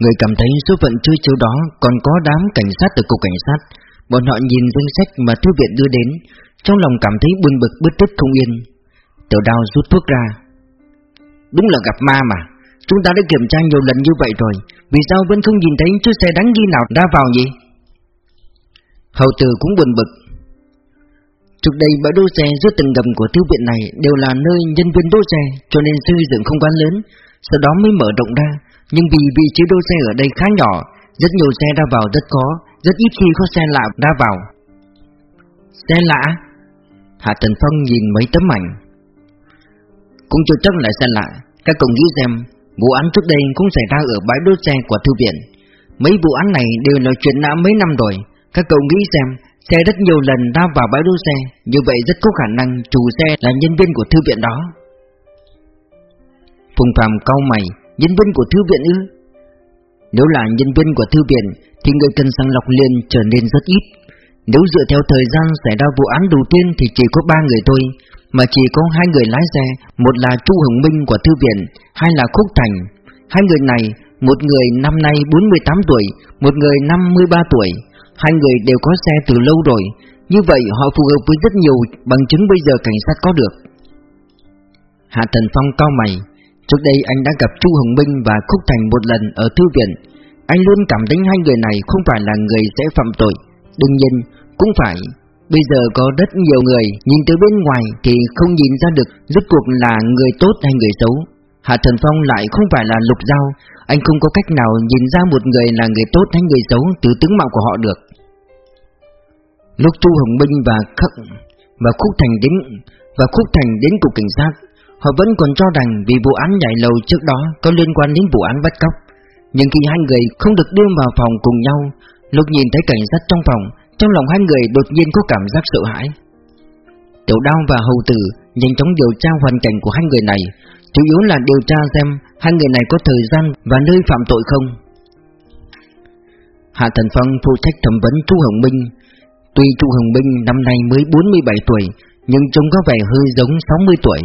Người cảm thấy số phận chơi chiếu đó còn có đám cảnh sát từ cục cảnh sát. Bọn họ nhìn danh sách mà thư viện đưa đến, Trong lòng cảm thấy buồn bực bứt tức không yên. Tiểu đào rút thuốc ra. Đúng là gặp ma mà, Chúng ta đã kiểm tra nhiều lần như vậy rồi, Vì sao vẫn không nhìn thấy chiếc xe đáng ghi nào đã vào nhỉ? Hậu tử cũng buồn bực. Trước đây bãi đỗ xe giữa từng gầm của thư viện này Đều là nơi nhân viên đỗ xe, Cho nên xây dựng không quá lớn, Sau đó mới mở rộng ra. Nhưng vì vị trí đỗ xe ở đây khá nhỏ, Rất nhiều xe ra vào rất khó, Rất ít khi có xe lạ ra vào. Xe lạ? Hạ Tần Phong nhìn mấy tấm ảnh. Cũng chưa chắc là xe lạ, Các cậu nghĩ xem, Vụ án trước đây cũng xảy ra ở bãi đỗ xe của thư viện. Mấy vụ án này đều là chuyện đã mấy năm rồi, Các cậu nghĩ xem, Xe rất nhiều lần ra vào bãi đỗ xe, Như vậy rất có khả năng chủ xe là nhân viên của thư viện đó. Phùng Phạm cau mày. Nhân viên của thư viện ư? Nếu là nhân viên của thư viện, Thì người cần sàng lọc liền trở nên rất ít. Nếu dựa theo thời gian xảy ra vụ án đầu tiên Thì chỉ có ba người thôi, Mà chỉ có hai người lái xe, Một là Chu Hồng Minh của thư viện, Hai là Khúc Thành. Hai người này, Một người năm nay 48 tuổi, Một người 53 tuổi. Hai người đều có xe từ lâu rồi, Như vậy họ phù hợp với rất nhiều bằng chứng bây giờ cảnh sát có được. Hạ Thần Phong cao mày. Trước đây anh đã gặp Chu Hồng Minh và Khúc Thành một lần ở thư viện. Anh luôn cảm thấy hai người này không phải là người sẽ phạm tội. Đương nhiên, cũng phải. Bây giờ có rất nhiều người nhìn từ bên ngoài thì không nhìn ra được rốt cuộc là người tốt hay người xấu. Hạ Thần Phong lại không phải là lục giao Anh không có cách nào nhìn ra một người là người tốt hay người xấu từ tướng mạo của họ được. Lúc Chu Hồng Minh và Khắc và Khúc Thành đến và Khúc Thành đến cục cảnh sát, họ vẫn còn cho rằng vì vụ án nhảy lầu trước đó có liên quan đến vụ án bắt cóc. Nhưng khi hai người không được đưa vào phòng cùng nhau, lúc nhìn thấy cảnh sát trong phòng, trong lòng hai người đột nhiên có cảm giác sợ hãi. Tiểu Đao và Hầu Tử nhanh chóng điều tra hoàn cảnh của hai người này, chủ yếu là điều tra xem hai người này có thời gian và nơi phạm tội không. Hạ Thần Phong phụ trách thẩm vấn Chu Hồng Minh, Tuy Chu Hồng Minh năm nay mới 47 tuổi Nhưng trông có vẻ hơi giống 60 tuổi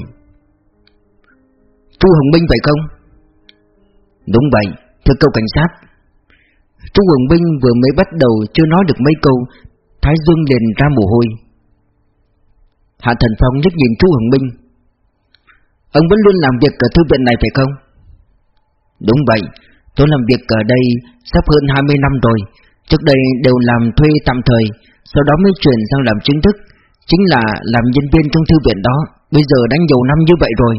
Chu Hồng Minh vậy không? Đúng vậy, thưa câu cảnh sát Chu Hồng Minh vừa mới bắt đầu chưa nói được mấy câu Thái Dương liền ra mồ hôi Hạ Thần Phong nhất nhìn Chu Hồng Minh Ông vẫn luôn làm việc ở thư viện này phải không? Đúng vậy, tôi làm việc ở đây sắp hơn 20 năm rồi Trước đây đều làm thuê tạm thời sau đó mới chuyển sang làm chính thức, chính là làm nhân viên trong thư viện đó, bây giờ đã nhiều năm như vậy rồi.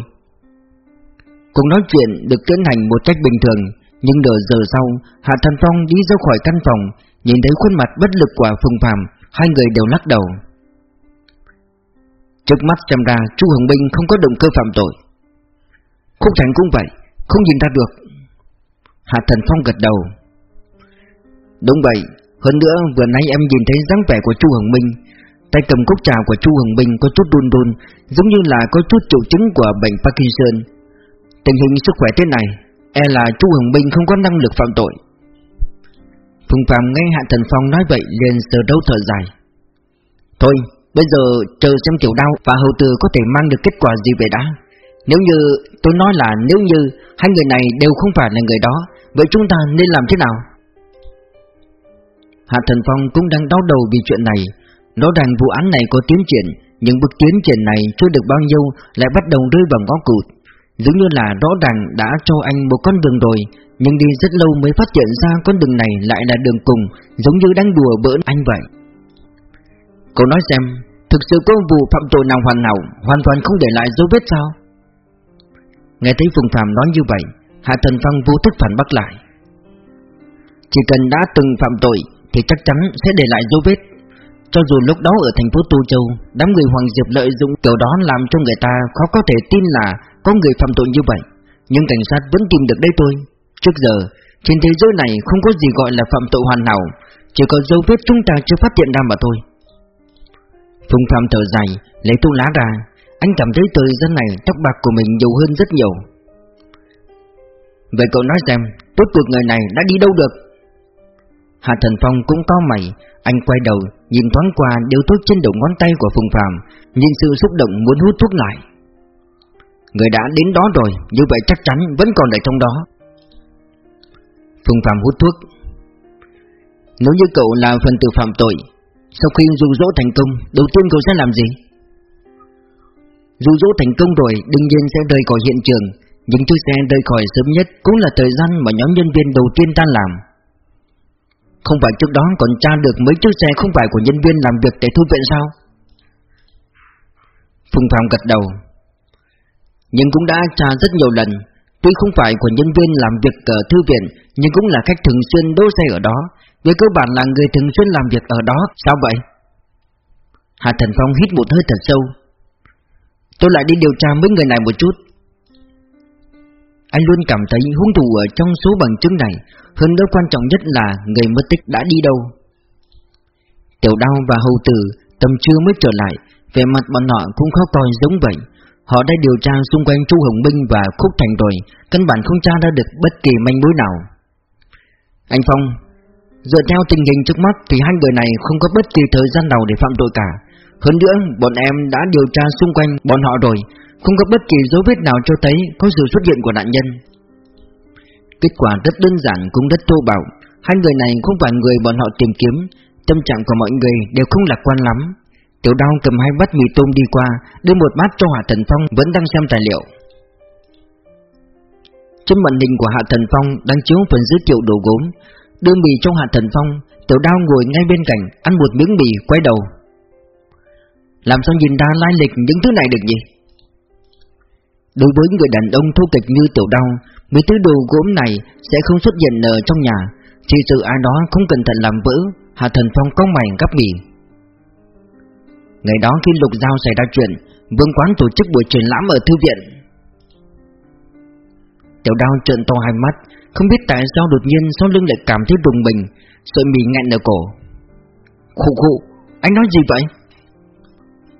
Cùng nói chuyện được tiến hành một cách bình thường, nhưng nửa giờ sau, Hạ Thần Phong đi ra khỏi căn phòng, nhìn thấy khuôn mặt bất lực của Phùng Phàm, hai người đều lắc đầu. Trước mắt xem ra Chu Hồng Minh không có động cơ phạm tội. Khúc Thành cũng vậy, không nhìn ra được. Hạ Thần Phong gật đầu. Đúng vậy, hơn nữa vừa nãy em nhìn thấy dáng vẻ của Chu Hồng Minh Tay cầm cốc trà của Chu Hồng Minh có chút run run Giống như là có chút triệu chứng của bệnh Parkinson Tình hình sức khỏe thế này E là Chu Hồng Minh không có năng lực phạm tội. Phùng Phạm nghe Hạ Thần Phong nói vậy liền sờ đấu thở dài. Thôi, bây giờ chờ xem tiểu đao và hậu từ có thể mang được kết quả gì về đã. Nếu như, tôi nói là nếu như hai người này đều không phải là người đó, Vậy chúng ta nên làm thế nào? Hạ Thần Phong cũng đang đau đầu vì chuyện này. Nó rằng vụ án này có tiến triển, Nhưng bước tiến triển này chưa được bao nhiêu, Lại bắt đầu rơi vào ngõ cụt dường như là rõ ràng đã cho anh một con đường rồi Nhưng đi rất lâu mới phát hiện ra con đường này lại là đường cùng Giống như đang đùa bỡn anh vậy. Cô nói xem Thực sự có vụ phạm tội nào hoàn hảo Hoàn toàn không để lại dấu vết sao? Nghe thấy Phùng Phạm nói như vậy Hạ Thần Phong vô thức phản bác lại. Chỉ cần đã từng phạm tội thì chắc chắn sẽ để lại dấu vết. Cho dù lúc đó ở thành phố Tu Châu, đám người Hoàng Diệp lợi dụng kiểu đó làm cho người ta khó có thể tin là có người phạm tội như vậy. Nhưng cảnh sát vẫn tìm được đây tôi Trước giờ, trên thế giới này không có gì gọi là phạm tội hoàn hảo, chỉ có dấu vết chúng ta chưa phát hiện ra mà thôi. Phùng Phạm thở dài, lấy tu lá ra, anh cảm thấy thời gian này tóc bạc của mình nhiều hơn rất nhiều. Vậy cậu nói xem, tốt cuộc người này đã đi đâu được? Hạ Thần Phong cũng có mày Anh quay đầu nhìn thoáng qua điếu thuốc trên đầu ngón tay của Phùng Phạm Nhìn sự xúc động muốn hút thuốc lại Người đã đến đó rồi, Như vậy chắc chắn vẫn còn ở trong đó Phùng Phạm hút thuốc Nếu như cậu là phần tử phạm tội, Sau khi dụ dỗ thành công, Đầu tiên cậu sẽ làm gì? Dụ dỗ thành công rồi, Đương nhiên sẽ rời khỏi hiện trường, Nhưng chiếc xe rời khỏi sớm nhất Cũng là thời gian mà nhóm nhân viên đầu tiên ta làm Không phải trước đó còn tra được mấy chiếc xe không phải của nhân viên làm việc tại thư viện sao? Phùng Phạm gật đầu nhưng cũng đã tra rất nhiều lần. Tuy không phải của nhân viên làm việc ở thư viện, Nhưng cũng là khách thường xuyên đỗ xe ở đó. Về cơ bản là người thường xuyên làm việc ở đó, Sao vậy? Hạ Thần Phong hít một hơi thật sâu. Tôi lại đi điều tra mấy người này một chút. Anh luôn cảm thấy hung thủ ở trong số bằng chứng này, Hơn nữa quan trọng nhất là người mất tích đã đi đâu. Tiểu đao và hầu tử tầm trưa mới trở lại Về mặt bọn họ cũng khó coi giống vậy. Họ đã điều tra xung quanh Chu Hồng Minh và Khúc Thành rồi, Căn bản không tra ra được bất kỳ manh mối nào. Anh Phong, Dựa theo tình hình trước mắt Thì hai người này không có bất kỳ thời gian nào để phạm tội cả. Hơn nữa, bọn em đã điều tra xung quanh bọn họ rồi, Không có bất kỳ dấu vết nào cho thấy Có sự xuất hiện của nạn nhân. Kết quả rất đơn giản cũng rất thô bạo. Hai người này không phải người bọn họ tìm kiếm, Tâm trạng của mọi người đều không lạc quan lắm. Tiểu đao cầm hai bát mì tôm đi qua, Đưa một bát cho Hạ Thần Phong, vẫn đang xem tài liệu. Trên màn hình của Hạ Thần Phong đang chiếu phần giới thiệu đồ gốm. Đưa mì cho Hạ Thần Phong, Tiểu đao ngồi ngay bên cạnh, Ăn một miếng mì, quay đầu. Làm sao nhìn ra lai lịch những thứ này được gì? Đối với người đàn ông thô kịch như tiểu đao, Mấy thứ đồ gốm này sẽ không xuất hiện ở trong nhà. Chỉ sự ai đó không cẩn thận làm vỡ, Hạ Thần Phong có mày gấp mì. Ngày đó khi Lục Giao xảy ra chuyện, Vương Quán tổ chức buổi triển lãm ở thư viện. Tiểu đao trợn to hai mắt, Không biết tại sao đột nhiên sau lưng lại cảm thấy rùng mình, Sợi mì nghẹn ở cổ. Khụ khụ, Anh nói gì vậy?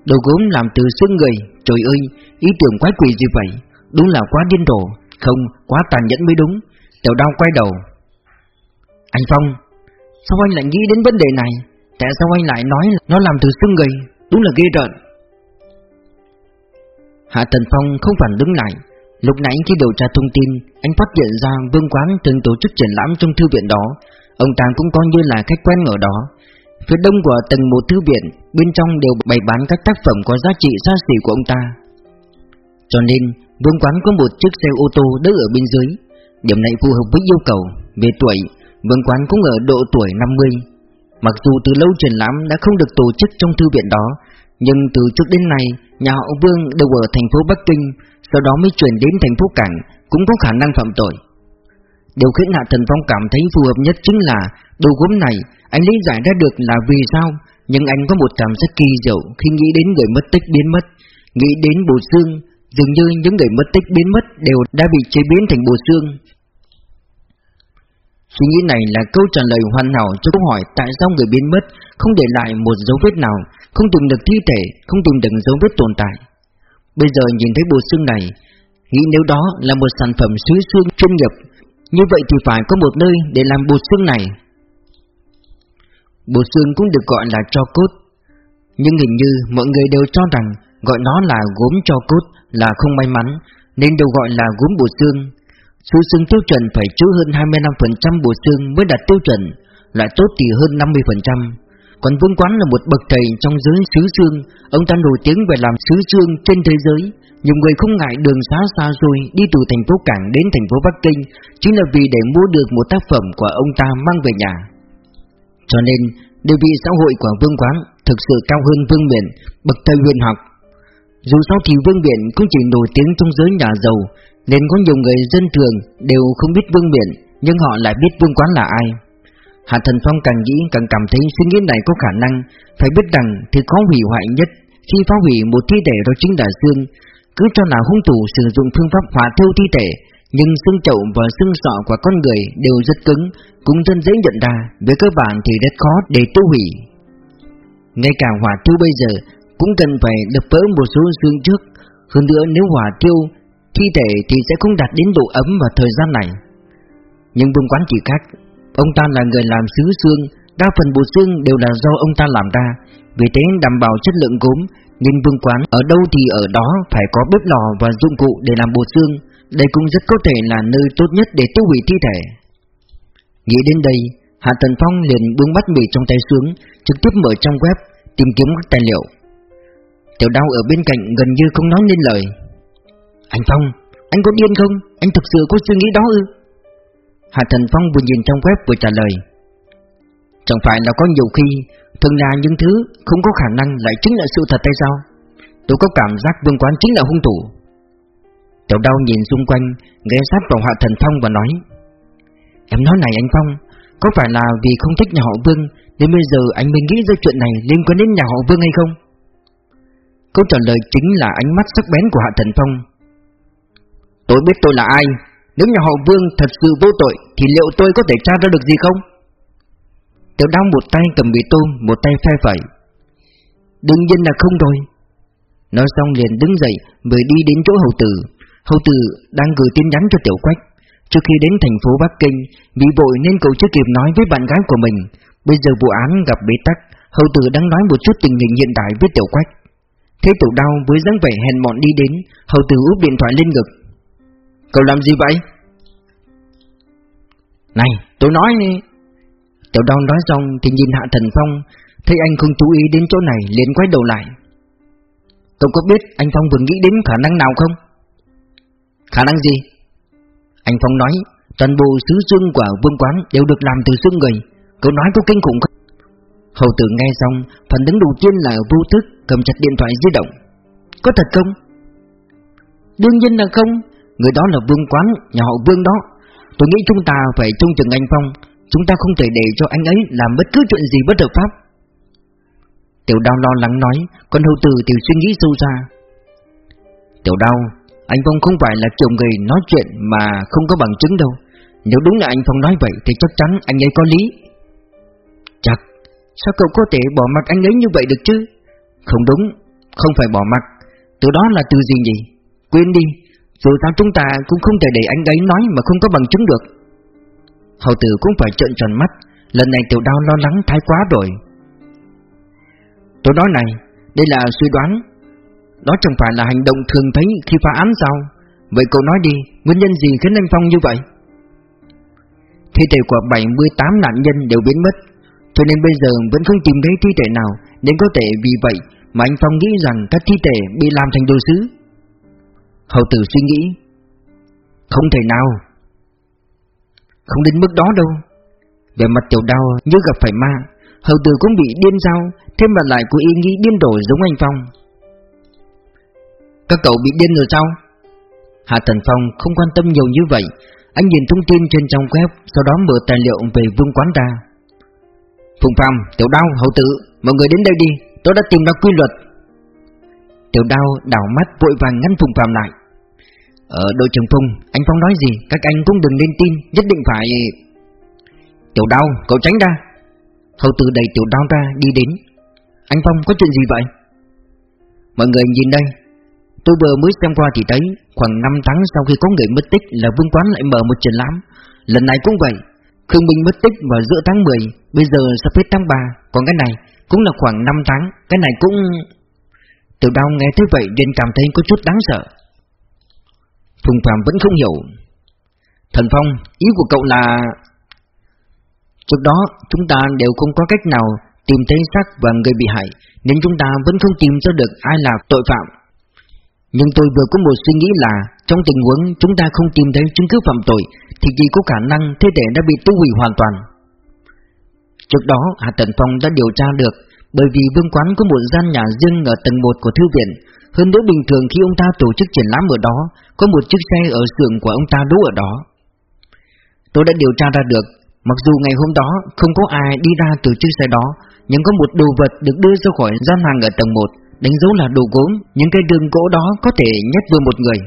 Đồ gốm làm từ xương người, Trời ơi, Ý tưởng quái quỷ gì vậy? Đúng là quá điên rồ, Không, quá tàn nhẫn mới đúng. Tiểu đao quay đầu. Anh Phong, Sao anh lại nghĩ đến vấn đề này? Tại sao anh lại nói nó làm từ xương người? Đúng là ghê rợn. Hạ Tần Phong không phản đứng lại. Lúc nãy khi điều tra thông tin, Anh phát hiện ra Vương Quán từng tổ chức triển lãm trong thư viện đó. Ông ta cũng coi như là khách quen ở đó. Phía đông của tầng một thư viện, Bên trong đều bày bán các tác phẩm có giá trị xa xỉ của ông ta. Cho nên, Vương Quán có một chiếc xe ô tô đỡ ở bên dưới. Điểm này phù hợp với yêu cầu. Về tuổi, Vương Quán cũng ở độ tuổi 50 Mặc dù từ lâu triển lãm đã không được tổ chức trong thư viện đó, nhưng từ trước đến nay, nhà họ Vương đều ở thành phố Bắc Kinh, sau đó mới chuyển đến thành phố Cảng, cũng có khả năng phạm tội. Điều khiến Hạ Thần Phong cảm thấy phù hợp nhất chính là đồ gốm này, anh lý giải ra được là vì sao, nhưng anh có một cảm giác kỳ diệu khi nghĩ đến người mất tích biến mất, nghĩ đến bộ xương, dường như những người mất tích biến mất đều đã bị chế biến thành bộ xương, Suy nghĩ này là câu trả lời hoàn hảo cho câu hỏi tại sao người biến mất không để lại một dấu vết nào, không tìm được thi thể, không tìm được dấu vết tồn tại. Bây giờ nhìn thấy bộ xương này, nghĩ nếu đó là một sản phẩm sứ xương chuyên nghiệp, như vậy thì phải có một nơi để làm bộ xương này. Bộ xương cũng được gọi là cho cốt, nhưng hình như mọi người đều cho rằng gọi nó là gốm cho cốt là không may mắn, nên đều gọi là gốm bộ xương. Số xương tiêu chuẩn phải chứa hơn 25% bộ xương mới đạt tiêu chuẩn, loại tốt thì hơn 50%. Còn Vương Quán là một bậc thầy trong giới xứ xương, ông ta nổi tiếng về làm xứ xương trên thế giới. Nhiều người không ngại đường xá xa xôi đi từ thành phố Cảng đến thành phố Bắc Kinh chính là vì để mua được một tác phẩm của ông ta mang về nhà. Cho nên, địa vị xã hội của Vương Quán thực sự cao hơn Vương Miện, bậc thầy huyền học. Dù sao thì Vương biển cũng chỉ nổi tiếng trong giới nhà giàu, nên có nhiều người dân thường đều không biết Vương biển Nhưng họ lại biết Vương Quán là ai. Hạ Thần Phong càng nghĩ càng cảm thấy suy nghĩ này có khả năng Phải biết rằng thứ khó hủy hoại nhất Khi phá hủy một thi thể đó chính là xương. Cứ cho là hung thủ sử dụng phương pháp hỏa thiêu thi thể Nhưng xương chậu và xương sọ của con người đều rất cứng Cũng rất dễ nhận ra Về cơ bản thì rất khó để tiêu hủy. Ngay cả hỏa thiêu bây giờ cũng cần phải đập vỡ một số xương trước. Hơn nữa nếu hỏa tiêu Thi thể thì sẽ không đạt đến độ ấm vào thời gian này. Nhưng vương quán chỉ khác Ông ta là người làm sứ xương Đa phần bộ xương đều là do ông ta làm ra. Vì thế đảm bảo chất lượng gốm nên vương quán ở đâu thì ở đó Phải có bếp lò và dụng cụ để làm bộ xương. Đây cũng rất có thể là nơi tốt nhất để tiêu hủy thi thể. Nghĩ đến đây, Hạ Tần Phong liền buông bắt mì trong tay xuống, trực tiếp mở trong web tìm kiếm các tài liệu. Tiểu đau ở bên cạnh gần như không nói nên lời. Anh Phong, anh có điên không? Anh thực sự có suy nghĩ đó ư? Hạ Thần Phong vừa nhìn trong web vừa trả lời. Chẳng phải là có nhiều khi Thường là những thứ không có khả năng lại chính là sự thật hay sao Tôi có cảm giác vương quán chính là hung thủ Tiểu đau nhìn xung quanh Ghé sát vào Hạ Thần Phong và nói Em nói này anh Phong Có phải là vì không thích nhà họ Vương Nên bây giờ anh mới nghĩ ra chuyện này liên quan đến nhà họ Vương hay không Câu trả lời chính là ánh mắt sắc bén của Hạ Thần Phong. Tôi biết tôi là ai. Nếu nhà họ Vương thật sự vô tội, Thì liệu tôi có thể tra ra được gì không? Tiểu đau một tay cầm bị tôm, Một tay phe phẩy. Đương nhiên là không rồi. Nói xong liền đứng dậy Mới đi đến chỗ hầu tử. Hầu tử đang gửi tin nhắn cho Tiểu Quách. Trước khi đến thành phố Bắc Kinh Bị vội nên cậu chưa kịp nói với bạn gái của mình. Bây giờ vụ án gặp bế tắc, Hầu tử đang nói một chút tình hình hiện tại với Tiểu Quách. Thế Tiểu Đau với dáng vẻ hèn mọn đi đến Hầu tử úp điện thoại lên ngực Cậu làm gì vậy? Này, tôi nói Tiểu Đao nói xong thì nhìn Hạ Thần Phong Thấy anh không chú ý đến chỗ này liền quay đầu lại Cậu có biết anh Phong vừa nghĩ đến khả năng nào không? Khả năng gì? Anh Phong nói Toàn bộ sứ xương của vương quán đều được làm từ xương người Cậu nói có kinh khủng không? Hầu tử nghe xong Phản ứng đầu tiên là vô thức Cầm chặt điện thoại di động. Có thật không? Đương nhiên là không. Người đó là vương quán, nhà họ vương đó. Tôi nghĩ chúng ta phải trông chừng anh Phong. Chúng ta không thể để cho anh ấy làm bất cứ chuyện gì bất hợp pháp. Tiểu đao lo lắng nói Còn hậu tử thì suy nghĩ sâu xa. Tiểu đao Anh Phong không phải là kiểu người nói chuyện Mà không có bằng chứng đâu. Nếu đúng là anh Phong nói vậy Thì chắc chắn anh ấy có lý. Chắc Sao cậu có thể bỏ mặt anh ấy như vậy được chứ? Không đúng, Không phải bỏ mặt Từ đó là từ gì? Nhỉ Quên đi, Dù sao chúng ta cũng không thể để anh ấy nói Mà không có bằng chứng được. Hầu tử cũng phải trợn tròn mắt, Lần này tiểu đao lo lắng thái quá rồi. Tôi nói này, Đây là suy đoán. Đó chẳng phải là hành động thường thấy khi phá án sao? Vậy cậu nói đi, Nguyên nhân gì khiến anh Phong như vậy? Thi thể của 78 nạn nhân đều biến mất. Cho nên bây giờ vẫn không tìm thấy thi thể nào, Nên có thể vì vậy Mà anh Phong nghĩ rằng các thi thể bị làm thành đồ sứ. Hầu tử suy nghĩ, Không thể nào, không đến mức đó đâu. Về mặt tiểu đau như gặp phải ma, Hầu tử cũng bị điên sao Thêm mà lại của ý nghĩ điên đổi giống anh Phong. Các cậu bị điên rồi sao? Hạ Tần Phong không quan tâm nhiều như vậy. Anh nhìn thông tin trên trong web, Sau đó mở tài liệu về vương quán ra. Phùng Phạm, Tiểu Đao, Hậu Tử Mọi người đến đây đi, tôi đã tìm ra quy luật Tiểu Đao đảo mắt vội vàng ngăn Phùng Phạm lại ở đội trưởng Phùng, anh Phong nói gì, các anh cũng đừng nên tin, nhất định phải... Tiểu đau, cậu tránh ra. hậu tử đẩy tiểu đau ra, đi đến. Anh Phong có chuyện gì vậy? Mọi người nhìn đây. Tôi vừa mới xem qua thì thấy, khoảng 5 tháng sau khi có người mất tích là Vương Quán lại mở một triển lãm. Lần này cũng vậy. Khương Minh mất tích vào giữa tháng 10, bây giờ sắp hết tháng 3, còn cái này cũng là khoảng 5 tháng, cái này cũng... Tiểu đau nghe thế vậy nên cảm thấy có chút đáng sợ. Phùng Phạm vẫn không hiểu Thần Phong, ý của cậu là... Trước đó chúng ta đều không có cách nào tìm thấy xác và người bị hại Nên chúng ta vẫn không tìm ra được ai là tội phạm Nhưng tôi vừa có một suy nghĩ là Trong tình huống chúng ta không tìm thấy chứng cứ phạm tội thì chỉ có khả năng thế thể đã bị tiêu hủy hoàn toàn. Trước đó, Hạ Tần Phong đã điều tra được, Bởi vì Vương Quán có một gian nhà riêng ở tầng 1 của thư viện. Hơn nữa bình thường khi ông ta tổ chức triển lãm ở đó, Có một chiếc xe ở xưởng của ông ta đỗ ở đó. Tôi đã điều tra ra được, Mặc dù ngày hôm đó không có ai đi ra từ chiếc xe đó, Nhưng có một đồ vật được đưa ra khỏi gian hàng ở tầng 1 Đánh dấu là đồ gốm, Những cái đường gỗ đó có thể nhét vừa một người.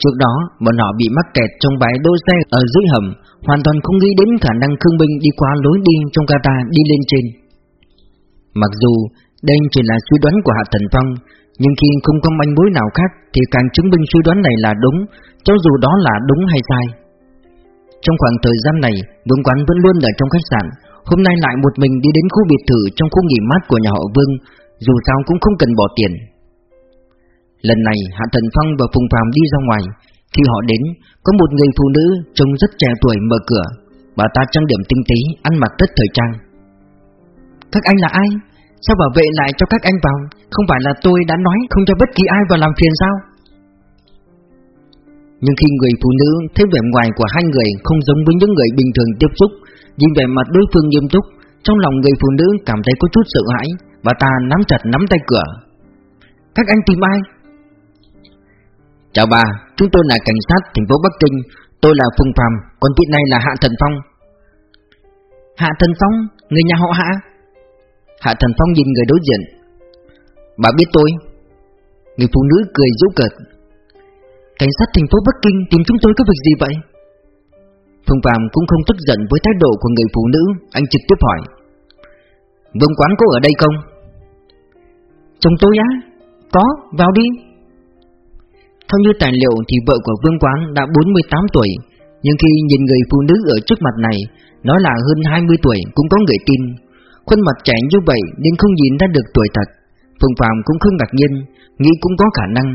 Trước đó, bọn họ bị mắc kẹt trong bãi đỗ xe ở dưới hầm, Hoàn toàn không nghĩ đến khả năng Khương Minh đi qua lối đi trong Qatar đi lên trên. Mặc dù đây chỉ là suy đoán của Hạ Thần Phong, nhưng khi không có manh mối nào khác Thì càng chứng minh suy đoán này là đúng, Cho dù đó là đúng hay sai. Trong khoảng thời gian này, Vương Quán vẫn luôn ở trong khách sạn, Hôm nay lại một mình đi đến khu biệt thự Trong khu nghỉ mát của nhà họ Vương, Dù sao cũng không cần bỏ tiền. Lần này Hạ Thần Phong và Phùng Phạm đi ra ngoài. Khi họ đến, Có một người phụ nữ trông rất trẻ tuổi mở cửa. Bà ta trang điểm tinh tế, Ăn mặc rất thời trang. Các anh là ai? Sao bảo vệ lại cho các anh vào? Không phải là tôi đã nói không cho bất kỳ ai vào làm phiền sao? Nhưng khi người phụ nữ thấy vẻ ngoài của hai người Không giống với những người bình thường tiếp xúc, Nhìn vẻ mặt đối phương nghiêm túc, Trong lòng người phụ nữ cảm thấy có chút sợ hãi, Bà ta nắm chặt nắm tay cửa. Các anh tìm ai? Chào bà, chúng tôi là cảnh sát thành phố Bắc Kinh Tôi là Phùng Phạm, còn vị này là Hạ Thần Phong. Hạ Thần Phong, người nhà họ Hạ? Hạ Thần Phong nhìn người đối diện. Bà biết tôi. Người phụ nữ cười rũ cợt. Cảnh sát thành phố Bắc Kinh tìm chúng tôi có việc gì vậy? Phương Phạm cũng không tức giận với thái độ của người phụ nữ Anh trực tiếp hỏi. Vương quán có ở đây không? Chồng tôi á Có, vào đi. Theo như tài liệu thì vợ của Vương Quán đã 48 tuổi, Nhưng khi nhìn người phụ nữ ở trước mặt này Nói là hơn 20 tuổi cũng có người tin. Khuôn mặt trẻ như vậy nên không nhìn ra được tuổi thật. Phương Phạm cũng không ngạc nhiên, Nghĩ cũng có khả năng.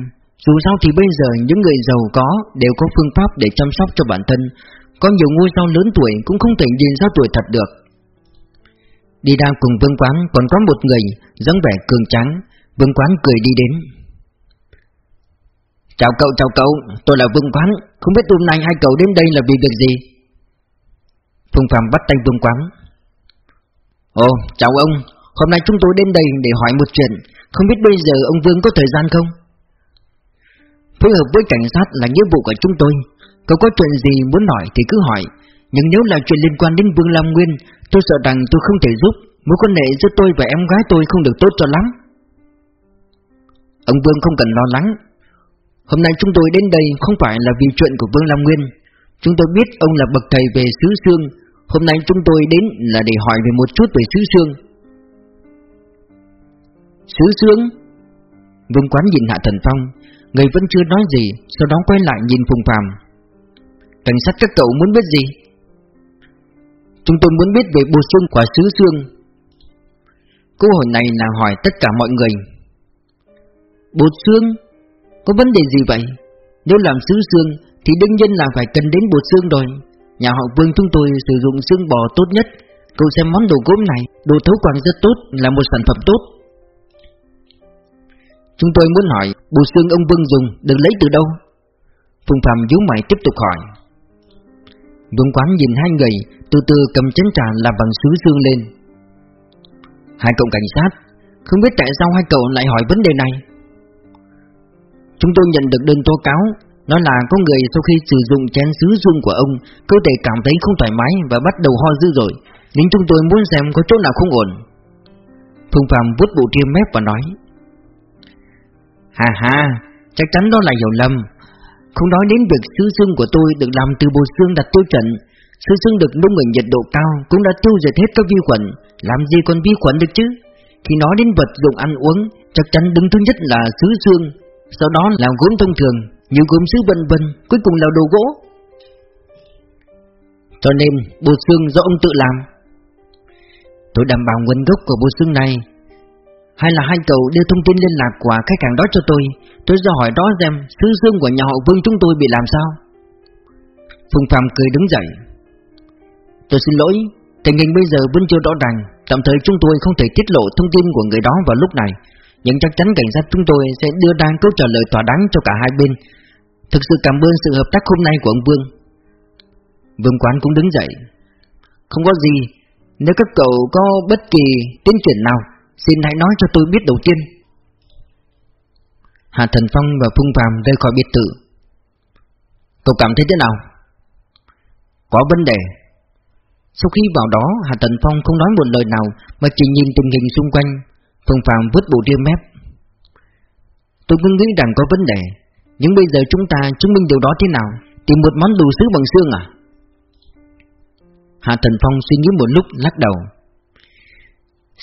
Dù sao thì bây giờ những người giàu có Đều có phương pháp để chăm sóc cho bản thân. Có nhiều ngôi sao lớn tuổi Cũng không thể nhìn ra tuổi thật được. Đi ra cùng Vương Quán còn có một người dáng vẻ cường tráng. Vương Quán cười đi đến. Chào cậu, chào cậu, tôi là Vương Quán. Không biết hôm nay hai cậu đến đây là vì việc gì? Phương Phạm bắt tay Vương Quán. Ồ, chào ông, hôm nay chúng tôi đến đây để hỏi một chuyện. Không biết bây giờ ông Vương có thời gian không? Phối hợp với cảnh sát là nghĩa vụ của chúng tôi. Cậu có chuyện gì muốn hỏi thì cứ hỏi. Nhưng nếu là chuyện liên quan đến Vương Lam Nguyên Tôi sợ rằng tôi không thể giúp. Mối quan hệ giữa tôi và em gái tôi không được tốt cho lắm. Ông Vương không cần lo lắng. Hôm nay chúng tôi đến đây không phải là vì chuyện của Vương Lam Nguyên. Chúng tôi biết ông là bậc thầy về xứ xương Hôm nay chúng tôi đến là để hỏi về một chút về xứ xương Xứ xương Vương Quán nhìn Hạ Thần Phong. Người vẫn chưa nói gì, Sau đó quay lại nhìn Phùng Phàm. Cảnh sát các cậu muốn biết gì? Chúng tôi muốn biết về bột xương quả xứ xương Câu hỏi này là hỏi tất cả mọi người. Bột xương? Có vấn đề gì vậy? Nếu làm xứ xương, Thì đương nhiên là phải cần đến bột xương rồi. Nhà họ Vương chúng tôi sử dụng xương bò tốt nhất. Cậu xem món đồ gốm này, Đồ thấu quang rất tốt, Là một sản phẩm tốt. Chúng tôi muốn hỏi, Bột xương ông Vương dùng được lấy từ đâu? Phùng Phạm nhíu mày tiếp tục hỏi. Vương Quán nhìn hai người, Từ từ cầm chén trà làm bằng sứ xương lên. Hai cậu cảnh sát, Không biết tại sao hai cậu lại hỏi vấn đề này. Chúng tôi nhận được đơn tố cáo Nói là có người sau khi sử dụng chén sứ xương của ông, Cơ thể cảm thấy không thoải mái Và bắt đầu ho dữ rồi Nhưng chúng tôi muốn xem có chỗ nào không ổn. Phương Phạm vuốt bộ tiêm mép và nói Hà hà Chắc chắn đó là hiểu lầm. Không nói đến việc sứ xương của tôi Được làm từ bột xương đặt tiêu chuẩn. Sứ xương được nung ở nhiệt độ cao Cũng đã tiêu diệt hết các vi khuẩn. Làm gì còn vi khuẩn được chứ? Khi nói đến vật dụng ăn uống, Chắc chắn đứng thứ nhất là sứ xương sau đó là gốm thông thường Như gốm sứ vân vân, Cuối cùng là đồ gỗ. Cho nên bột xương do ông tự làm. Tôi đảm bảo nguồn gốc của bột xương này. Hay là hai cậu đưa thông tin liên lạc của khách hàng đó cho tôi Tôi sẽ hỏi đó xem Sứ xương của nhà họ Vương chúng tôi bị làm sao. Phùng Phạm cười đứng dậy. Tôi xin lỗi, Tình hình bây giờ vẫn chưa rõ ràng, Tạm thời chúng tôi không thể tiết lộ thông tin của người đó vào lúc này. Nhưng chắc chắn cảnh sát chúng tôi sẽ đưa ra câu trả lời thỏa đáng cho cả hai bên. Thực sự cảm ơn sự hợp tác hôm nay của ông Vương. Vương Quán cũng đứng dậy. Không có gì, Nếu các cậu có bất kỳ tiến triển nào, Xin hãy nói cho tôi biết đầu tiên. Hạ Thần Phong và Phung Phạm rời khỏi biệt thự. Cậu cảm thấy thế nào? Có vấn đề. Sau khi vào đó, Hạ Thần Phong không nói một lời nào Mà chỉ nhìn tình hình xung quanh. Phung Phạm vứt bộ đĩa mép Tôi cứ nghĩ rằng có vấn đề Nhưng bây giờ chúng ta chứng minh điều đó thế nào Tìm một món đồ sứ bằng xương à Hạ Thần Phong suy nghĩ một lúc lắc đầu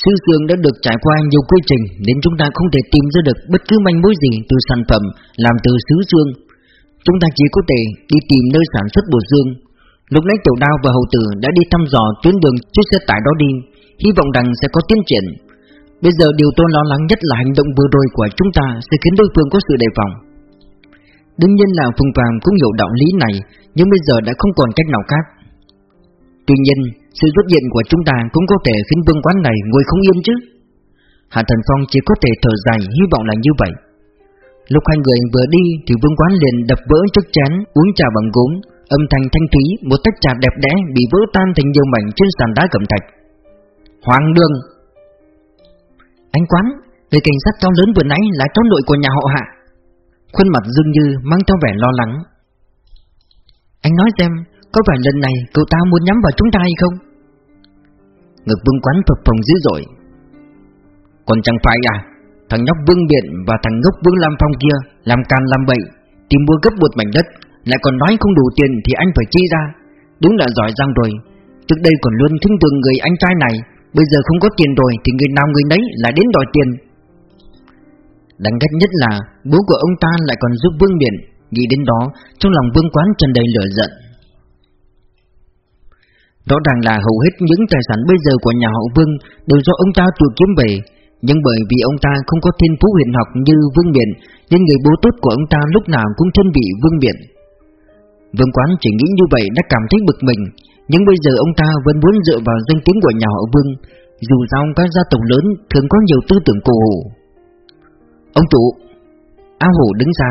Sư xương đã được trải qua nhiều quy trình nên chúng ta không thể tìm ra được bất cứ manh mối gì từ sản phẩm làm từ sứ xương. Chúng ta chỉ có thể đi tìm nơi sản xuất bột xương. Lúc nãy tiểu đao và hậu tử đã đi thăm dò tuyến đường chiếc xe tải đó đi, hy vọng rằng sẽ có tiến triển. Bây giờ điều tôi lo lắng nhất là hành động vừa rồi của chúng ta sẽ khiến đối phương có sự đề phòng. Đương nhiên là Phương Phạm cũng hiểu đạo lý này, nhưng bây giờ đã không còn cách nào khác. Tuy nhiên, sự xuất hiện của chúng ta cũng có thể khiến vương quán này ngồi không yên chứ. Hạ Thần Phong chỉ có thể thở dài hy vọng là như vậy. Lúc hai người vừa đi thì vương quán liền đập vỡ chiếc chén uống trà bằng gốm, âm thanh thanh thúy, một tách trà đẹp đẽ bị vỡ tan thành nhiều mảnh trên sàn đá cẩm thạch. Hoàng đường! Anh quán, người cảnh sát cháu lớn vừa nãy là cháu nội của nhà họ Hạ. Khuôn mặt Dương Như mang theo vẻ lo lắng. Anh nói xem, có phải lần này cậu ta muốn nhắm vào chúng ta hay không? Ngực vương quán phập phồng dữ dội Còn chẳng phải à Thằng nhóc vương biện và thằng ngốc vương Lam Phong kia Làm can làm bậy Tìm mua gấp một mảnh đất Lại còn nói không đủ tiền thì anh phải chi ra Đúng là giỏi giang rồi Trước đây còn luôn thương thường người anh trai này Bây giờ không có tiền rồi Thì người nào người nấy lại đến đòi tiền. Đáng ghét nhất là Bố của ông ta lại còn giúp vương biện Nghĩ đến đó, Trong lòng vương quán tràn đầy lửa giận. Rõ ràng là hầu hết những tài sản bây giờ của nhà họ Vương đều do ông ta tự kiếm về. Nhưng bởi vì ông ta không có thiên phú huyền học như Vương Biện Nên người bố tốt của ông ta lúc nào cũng thiên vị Vương Biện Vương Quán chỉ nghĩ như vậy đã cảm thấy bực mình. Nhưng bây giờ ông ta vẫn muốn dựa vào danh tiếng của nhà họ Vương. Dù sao các gia tộc lớn, thường có nhiều tư tưởng cổ hủ. Ông chủ, A Hổ đứng ra.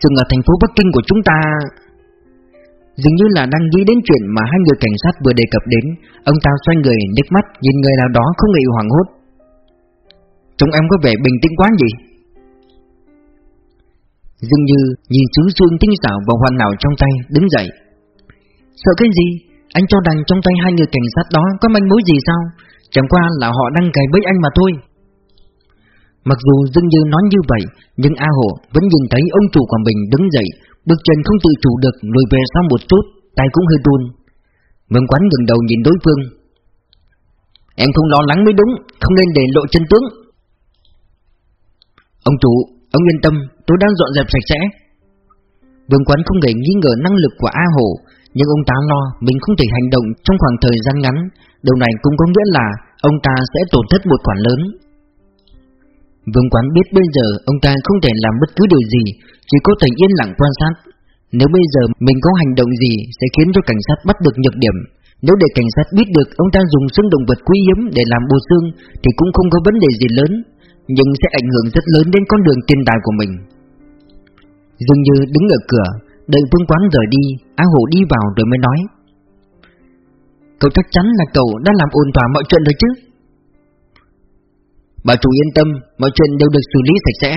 Dừng ở thành phố Bắc Kinh của chúng ta. Dường như là đang nghĩ đến chuyện mà hai người cảnh sát vừa đề cập đến. Ông ta xoay người nước mắt, nhìn người nào đó không nghĩ hoảng hốt. Trông em có vẻ bình tĩnh quá gì Dường như nhìn chú xuân tinh xảo và hoàn hảo trong tay, đứng dậy. Sợ cái gì? Anh cho rằng trong tay hai người cảnh sát đó có manh mối gì sao? Chẳng qua là họ đang cày bẫy anh mà thôi. Mặc dù dưng như nói như vậy, Nhưng A Hổ vẫn nhìn thấy ông chủ của mình đứng dậy, Bước chân không tự chủ được lùi về sau một chút, Tay cũng hơi run. Vương quán gần đầu nhìn đối phương. Em không lo lắng mới đúng, Không nên để lộ chân tướng. Ông chủ, Ông yên tâm, tôi đang dọn dẹp sạch sẽ. Vương quán không hề nghi ngờ năng lực của A Hổ nhưng ông ta lo mình không thể hành động trong khoảng thời gian ngắn. Điều này cũng có nghĩa là Ông ta sẽ tổn thất một khoản lớn. Vương quán biết bây giờ ông ta không thể làm bất cứ điều gì, chỉ có thể yên lặng quan sát. Nếu bây giờ mình có hành động gì Sẽ khiến cho cảnh sát bắt được nhược điểm. Nếu để cảnh sát biết được ông ta dùng xương động vật quý hiếm để làm bồ xương Thì cũng không có vấn đề gì lớn, Nhưng sẽ ảnh hưởng rất lớn đến con đường tiền tài của mình. Dường như đứng ở cửa Đợi vương quán rời đi Á hổ đi vào rồi mới nói. Cậu chắc chắn là cậu đã làm ổn thỏa mọi chuyện rồi chứ. Bà chủ yên tâm Mọi chuyện đều được xử lý sạch sẽ.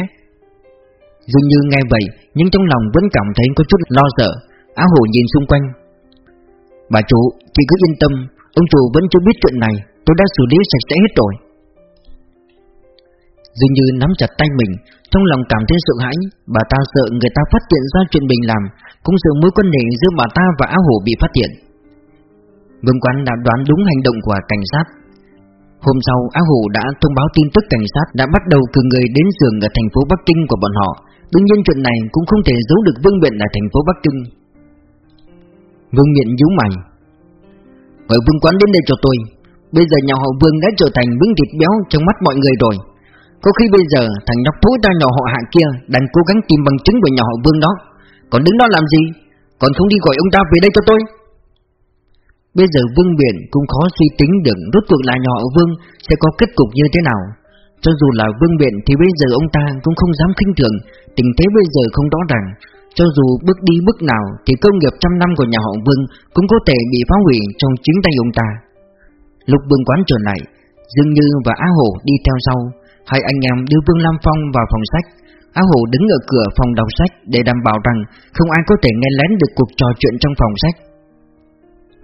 Dường như nghe vậy Nhưng trong lòng vẫn cảm thấy có chút lo sợ. Á hổ nhìn xung quanh. Bà chủ, chị cứ yên tâm Ông chủ vẫn chưa biết chuyện này Tôi đã xử lý sạch sẽ hết rồi. Dường như nắm chặt tay mình trong lòng cảm thấy sợ hãi, Bà ta sợ người ta phát hiện ra chuyện mình làm, Cũng sợ mối quan hệ giữa bà ta và Á hổ bị phát hiện. Vương quán đã đoán đúng hành động của cảnh sát. Hôm sau Á Hổ đã thông báo tin tức cảnh sát đã bắt đầu cử người đến giường ở thành phố Bắc Kinh của bọn họ. Đương nhiên chuyện này cũng không thể giấu được Vương Biện ở thành phố Bắc Kinh. Vương Biện nhíu mày. Mời Vương Quán đến đây cho tôi. Bây giờ nhà họ Vương đã trở thành miếng thịt béo trong mắt mọi người rồi. Có khi bây giờ, thằng nhóc thối ta nhỏ họ hạ kia đang cố gắng tìm bằng chứng về nhà họ Vương đó. Còn đứng đó làm gì? Còn không đi gọi ông ta về đây cho tôi? Bây giờ Vương Biện cũng khó suy tính được rốt cuộc là nhỏ Vương sẽ có kết cục như thế nào. Cho dù là Vương Biện thì bây giờ ông ta cũng không dám khinh thường, Tình thế bây giờ không rõ ràng. Cho dù bước đi bước nào Thì công nghiệp trăm năm của nhà họ Vương Cũng có thể bị phá hủy trong chính tay ông ta. Lúc Vương quán trở lại, Dương Như và Á Hổ đi theo sau. Hai anh em đưa Vương Lam Phong vào phòng sách. Á Hổ đứng ở cửa phòng đọc sách Để đảm bảo rằng không ai có thể nghe lén được cuộc trò chuyện trong phòng sách.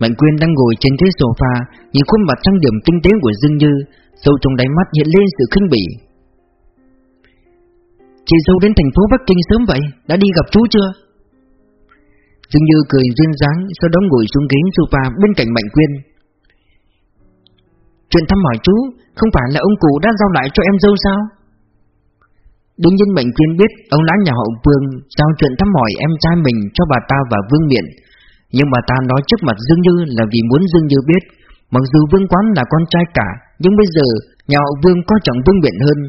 Mạnh Quyên đang ngồi trên ghế sofa, Nhìn khuôn mặt trang điểm tinh tế của Dương Như, Sâu trong đáy mắt hiện lên sự khinh bỉ. Chị dâu đến thành phố Bắc Kinh sớm vậy? Đã đi gặp chú chưa? Dương Như cười duyên dáng, Sau đó ngồi xuống ghế sofa bên cạnh Mạnh Quyên. Chuyện thăm hỏi chú không phải là ông cụ đã giao lại cho em dâu sao? Đương nhân mệnh kiên biết Ông lá nhà hậu Vương Giao chuyện thăm hỏi em trai mình cho bà ta và Vương Miện. Nhưng bà ta nói trước mặt Dương Như Là vì muốn Dương Như biết. Mặc dù Vương Quán là con trai cả, Nhưng bây giờ nhà hậu Vương có trọng Vương miện hơn.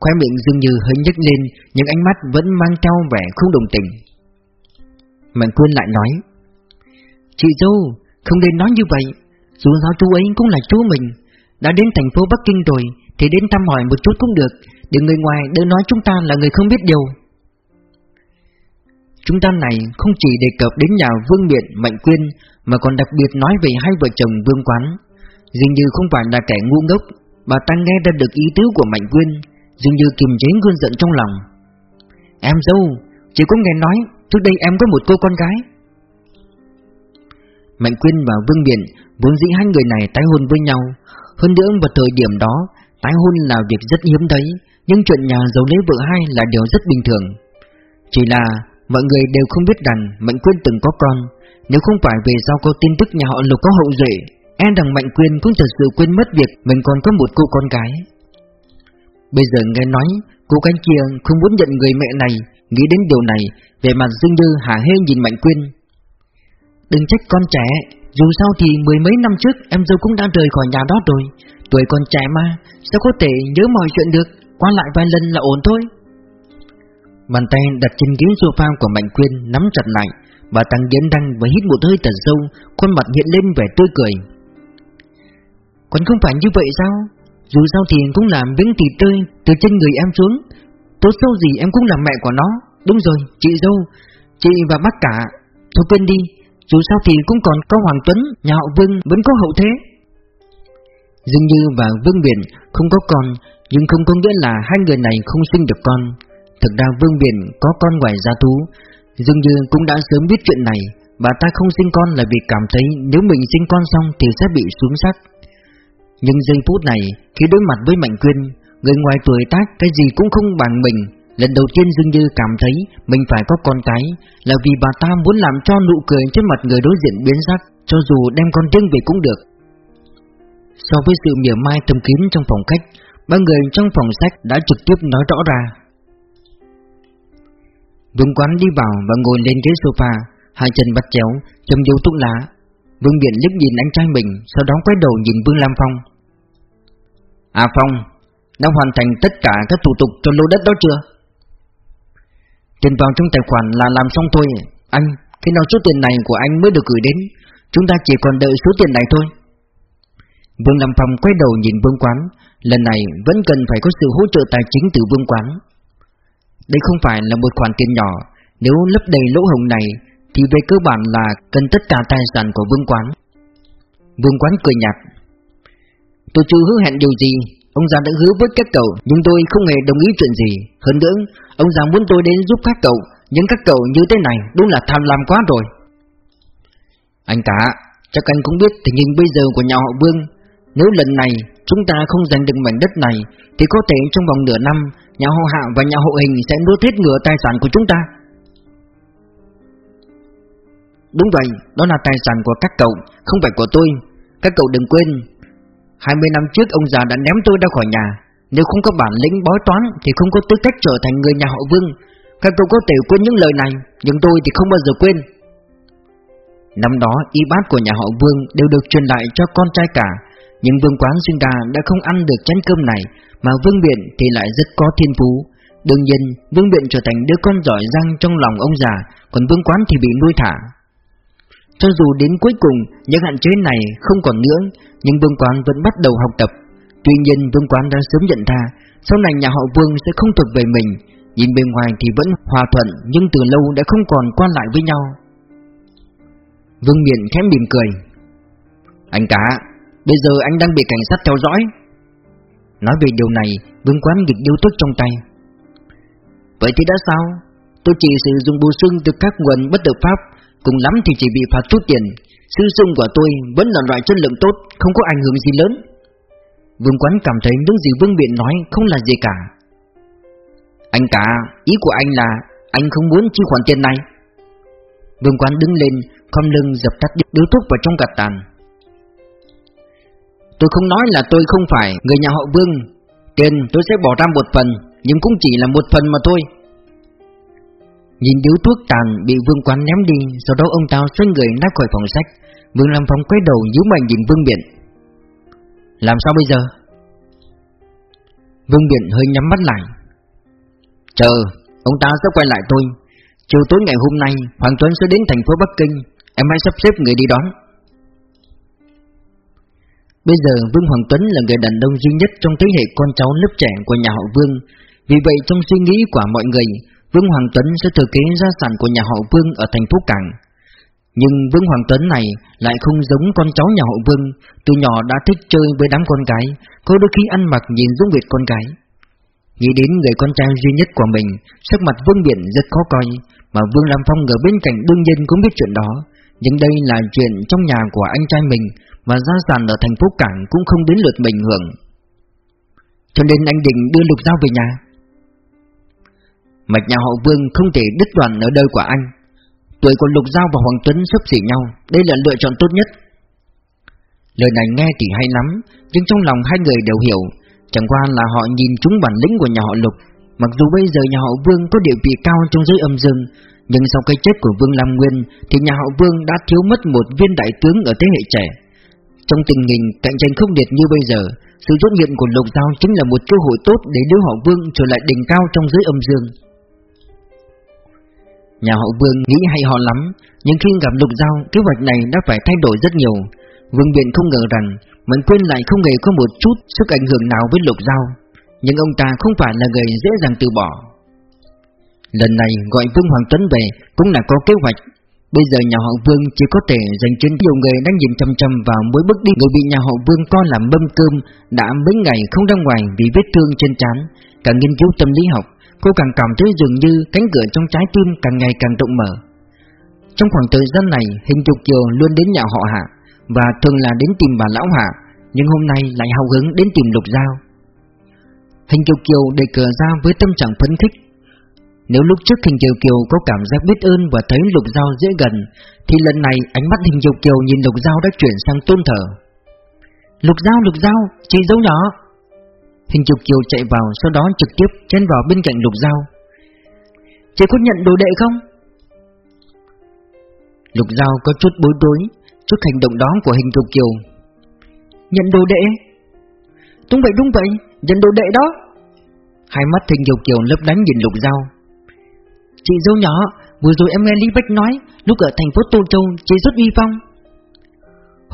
Khoe miệng dương như hơi nhếch lên, Nhưng ánh mắt vẫn mang theo vẻ không đồng tình. Mạnh Quyên lại nói, Chị dâu, Không nên nói như vậy. Dù sao chú ấy cũng là chú mình đã đến thành phố Bắc Kinh rồi Thì đến thăm hỏi một chút cũng được Để người ngoài đỡ nói chúng ta là người không biết điều. Chúng ta này không chỉ đề cập đến nhà Vương Miện, Mạnh Quyên Mà còn đặc biệt nói về hai vợ chồng Vương Quán. Dường như không phải là kẻ ngu ngốc Bà ta nghe ra được ý tứ của Mạnh Quyên Dường như kiềm chế cơn giận trong lòng. Em dâu Chỉ có nghe nói Trước đây em có một cô con gái. Mạnh Quyên và Vương Miện Vốn dĩ hai người này tái hôn với nhau hơn nữa vào thời điểm đó, Tái hôn là việc rất hiếm thấy, Nhưng chuyện nhà giấu lấy vợ hai là điều rất bình thường. Chỉ là Mọi người đều không biết rằng Mạnh Quyên từng có con. Nếu không phải về sau có tin tức nhà họ Lục có hậu duệ E rằng Mạnh Quyên cũng thật sự quên mất việc Mình còn có một cô con gái. Bây giờ nghe nói, Cô cánh kia không muốn nhận người mẹ này, Nghĩ đến điều này Về mặt Dương như hả hê nhìn Mạnh Quyên. Đừng trách con trẻ dù sao thì mười mấy năm trước Em dâu cũng đã rời khỏi nhà đó rồi. Tuổi còn trẻ mà Sao có thể nhớ mọi chuyện được? Qua lại vài lần là ổn thôi. Bàn tay đặt trên ghế sofa của Mạnh Quyên nắm chặt lại. Bà tăng nghiến đăng và hít một hơi thật sâu Khuôn mặt hiện lên vẻ tươi cười. Còn không phải như vậy sao? Dù sao thì cũng làm miếng thịt tươi Từ trên người em xuống. Tốt sâu gì em cũng là mẹ của nó. Đúng rồi, chị dâu. Chị và bác cả Thôi quên đi. Dù sao thì cũng còn có Hoàng Tuấn, Nhà họ Vương vẫn có hậu thế. Dương Như và Vương Biển không có con, Nhưng không có nghĩa là hai người này không sinh được con. Thực ra Vương Biển có con ngoài gia thú. Dương Như cũng đã sớm biết chuyện này, Bà ta không sinh con là vì cảm thấy Nếu mình sinh con xong thì sẽ bị xuống sắc Nhưng giây phút này, Khi đối mặt với Mạnh Quyên, Người ngoài tuổi tác cái gì cũng không bằng mình. Lần đầu tiên Dương Như cảm thấy Mình phải có con cái Là vì bà ta muốn làm cho nụ cười trên mặt người đối diện biến sắc Cho dù đem con riêng về cũng được. So với sự mỉa mai thầm kín trong phòng khách Ba người trong phòng sách đã trực tiếp nói rõ ra. Vương Quán đi vào và ngồi lên ghế sofa Hai chân bắt chéo, châm dấu thuốc lá. Vương Biện liếc nhìn anh trai mình Sau đó quay đầu nhìn Vương Lam Phong. À Phong Đã hoàn thành tất cả các thủ tục cho lô đất đó chưa? Tiền vào trong tài khoản là làm xong thôi. Anh, khi nào số tiền này của anh mới được gửi đến? Chúng ta chỉ còn đợi số tiền này thôi. Vương lâm Phong quay đầu nhìn Vương Quán. Lần này vẫn cần phải có sự hỗ trợ tài chính từ Vương Quán. Đây không phải là một khoản tiền nhỏ. Nếu lấp đầy lỗ hồng này Thì về cơ bản là cần tất cả tài sản của Vương Quán. Vương Quán cười nhạt. Tôi chưa hứa hẹn điều gì. Ông già đã hứa với các cậu Nhưng tôi không hề đồng ý chuyện gì. Hơn nữa Ông già muốn tôi đến giúp các cậu Nhưng các cậu như thế này Đúng là tham lam quá rồi. Anh cả Chắc anh cũng biết tình hình bây giờ của nhà họ Vương. Nếu lần này chúng ta không giành được mảnh đất này Thì có thể trong vòng nửa năm Nhà họ Hạ và nhà hộ hình sẽ nuốt hết ngựa tài sản của chúng ta. Đúng vậy, đó là tài sản của các cậu, không phải của tôi. Các cậu đừng quên 20 năm trước ông già đã ném tôi ra khỏi nhà Nếu không có bản lĩnh bói toán Thì không có tư cách trở thành người nhà họ Vương Các cậu có thể quên những lời này Nhưng tôi thì không bao giờ quên Năm đó y bát của nhà họ Vương Đều được truyền lại cho con trai cả Nhưng Vương Quán sinh ra đã không ăn được chén cơm này mà Vương Biện thì lại rất có thiên phú. Đương nhiên, Vương Biện trở thành đứa con giỏi giang trong lòng ông già, còn Vương Quán thì bị nuôi thả. Cho dù đến cuối cùng những hạn chế này không còn nữa, nhưng Vương Quán vẫn bắt đầu học tập. Tuy nhiên Vương Quán đã sớm nhận ra, sau này nhà họ Vương sẽ không thuộc về mình. Nhìn bên ngoài thì vẫn hòa thuận, nhưng từ lâu đã không còn quan lại với nhau. Vương Miện khẽ mỉm cười. Anh cả, bây giờ anh đang bị cảnh sát theo dõi, Nói về điều này Vương Quán nghịch điêu tức trong tay Vậy thì đã sao Tôi chỉ sử dụng bù xương từ các nguồn bất hợp pháp Cùng lắm thì chỉ bị phạt chút tiền. Sư sung của tôi vẫn là loại chất lượng tốt Không có ảnh hưởng gì lớn. Vương Quán cảm thấy những gì Vương Biện nói Không là gì cả. Anh cả, ý của anh là Anh không muốn chi khoản tiền này. Vương Quán đứng lên Khom lưng dập tắt điếu thuốc vào trong gạt tàn. Tôi không nói là tôi không phải người nhà họ Vương. Tiền tôi sẽ bỏ ra một phần Nhưng cũng chỉ là một phần mà thôi. Nhìn điếu thuốc tàn bị Vương Quán ném đi, Sau đó ông ta xoay người nát khỏi phòng sách. Vương Lam Phong quay đầu nhíu mày nhìn Vương Biện. Làm sao bây giờ? Vương Biện hơi nhắm mắt lại. Chờ, Ông ta sẽ quay lại tôi Chiều tối ngày hôm nay, Hoàng Tuấn sẽ đến thành phố Bắc Kinh. Em hãy sắp xếp người đi đón. Bây giờ, Vương Hoàng Tuấn là người đàn ông duy nhất trong thế hệ con cháu lớp trẻ của nhà họ Vương. Vì vậy, trong suy nghĩ của mọi người Vương Hoàng Tuấn sẽ thừa kế gia sản của nhà họ Vương ở thành phố Cảng. Nhưng Vương Hoàng Tuấn này lại không giống con cháu nhà họ Vương, Từ nhỏ đã thích chơi với đám con gái, Có đôi khi ăn mặc nhìn giống việc con gái. Nghĩ đến người con trai duy nhất của mình, Sắc mặt Vương Biển rất khó coi, Mà Vương Lam Phong ở bên cạnh đương nhiên cũng biết chuyện đó. Nhưng đây là chuyện trong nhà của anh trai mình Và gia sản ở thành phố Cảng cũng không đến lượt mình hưởng. Cho nên anh định đưa Lục Giao về nhà. Mạch nhà họ Vương không thể đứt đoạn ở đời của anh. Tuổi của Lục Giao và Hoàng Tuấn sắp xỉ nhau, Đây là lựa chọn tốt nhất. Lời này nghe thì hay lắm, Nhưng trong lòng hai người đều hiểu, Chẳng qua là họ nhìn chúng bản lĩnh của nhà họ Lục. Mặc dù bây giờ nhà họ Vương có địa vị cao trong giới âm dương, Nhưng sau cái chết của Vương Lam Nguyên Thì nhà họ Vương đã thiếu mất một viên đại tướng ở thế hệ trẻ. Trong tình hình cạnh tranh khốc liệt như bây giờ, Sự xuất hiện của Lục Giao chính là một cơ hội tốt để đưa họ Vương trở lại đỉnh cao trong giới âm dương. Nhà họ Vương nghĩ hay họ lắm, Nhưng khi gặp Lục Giao, Kế hoạch này đã phải thay đổi rất nhiều. Vương Biện không ngờ rằng Mạnh Quyên lại không hề có một chút sức ảnh hưởng nào với Lục Giao. Nhưng ông ta không phải là người dễ dàng từ bỏ. Lần này gọi Vương Hoàng Tuấn về Cũng là có kế hoạch. Bây giờ nhà họ Vương chỉ có thể dành chuyến nhiều người đang nhìn chăm chăm vào mỗi bước đi. Người bị nhà họ Vương coi làm mâm cơm Đã mấy ngày không ra ngoài vì vết thương trên trán. Cả nghiên cứu tâm lý học Cô càng cảm thấy dường như cánh cửa trong trái tim càng ngày càng rộng mở. Trong khoảng thời gian này Hình Trục Kiều luôn đến nhà họ Hạ Và thường là đến tìm bà Lão Hạ Nhưng hôm nay lại hào hứng đến tìm Lục Giao. Hình Kiều Kiều đề cửa ra với tâm trạng phấn khích. Nếu lúc trước Hình Kiều Kiều có cảm giác biết ơn và thấy Lục Giao dễ gần Thì lần này ánh mắt Hình Kiều Kiều nhìn Lục Giao đã chuyển sang tôn thở Lục Giao, Lục Giao, chị dấu nhỏ. Hình Trục Kiều chạy vào, Sau đó trực tiếp chen vào bên cạnh Lục Giao. Chị có nhận đồ đệ không? Lục Giao có chút bối rối Trước hành động đó của Hình Trục Kiều. Nhận đồ đệ? Đúng vậy đúng vậy, Nhận đồ đệ đó. Hai mắt Hình Trục Kiều lấp lánh nhìn Lục Giao. Chị dâu nhỏ, Vừa rồi em nghe Lý Bách nói, Lúc ở thành phố Tô Châu, chị rất uy phong.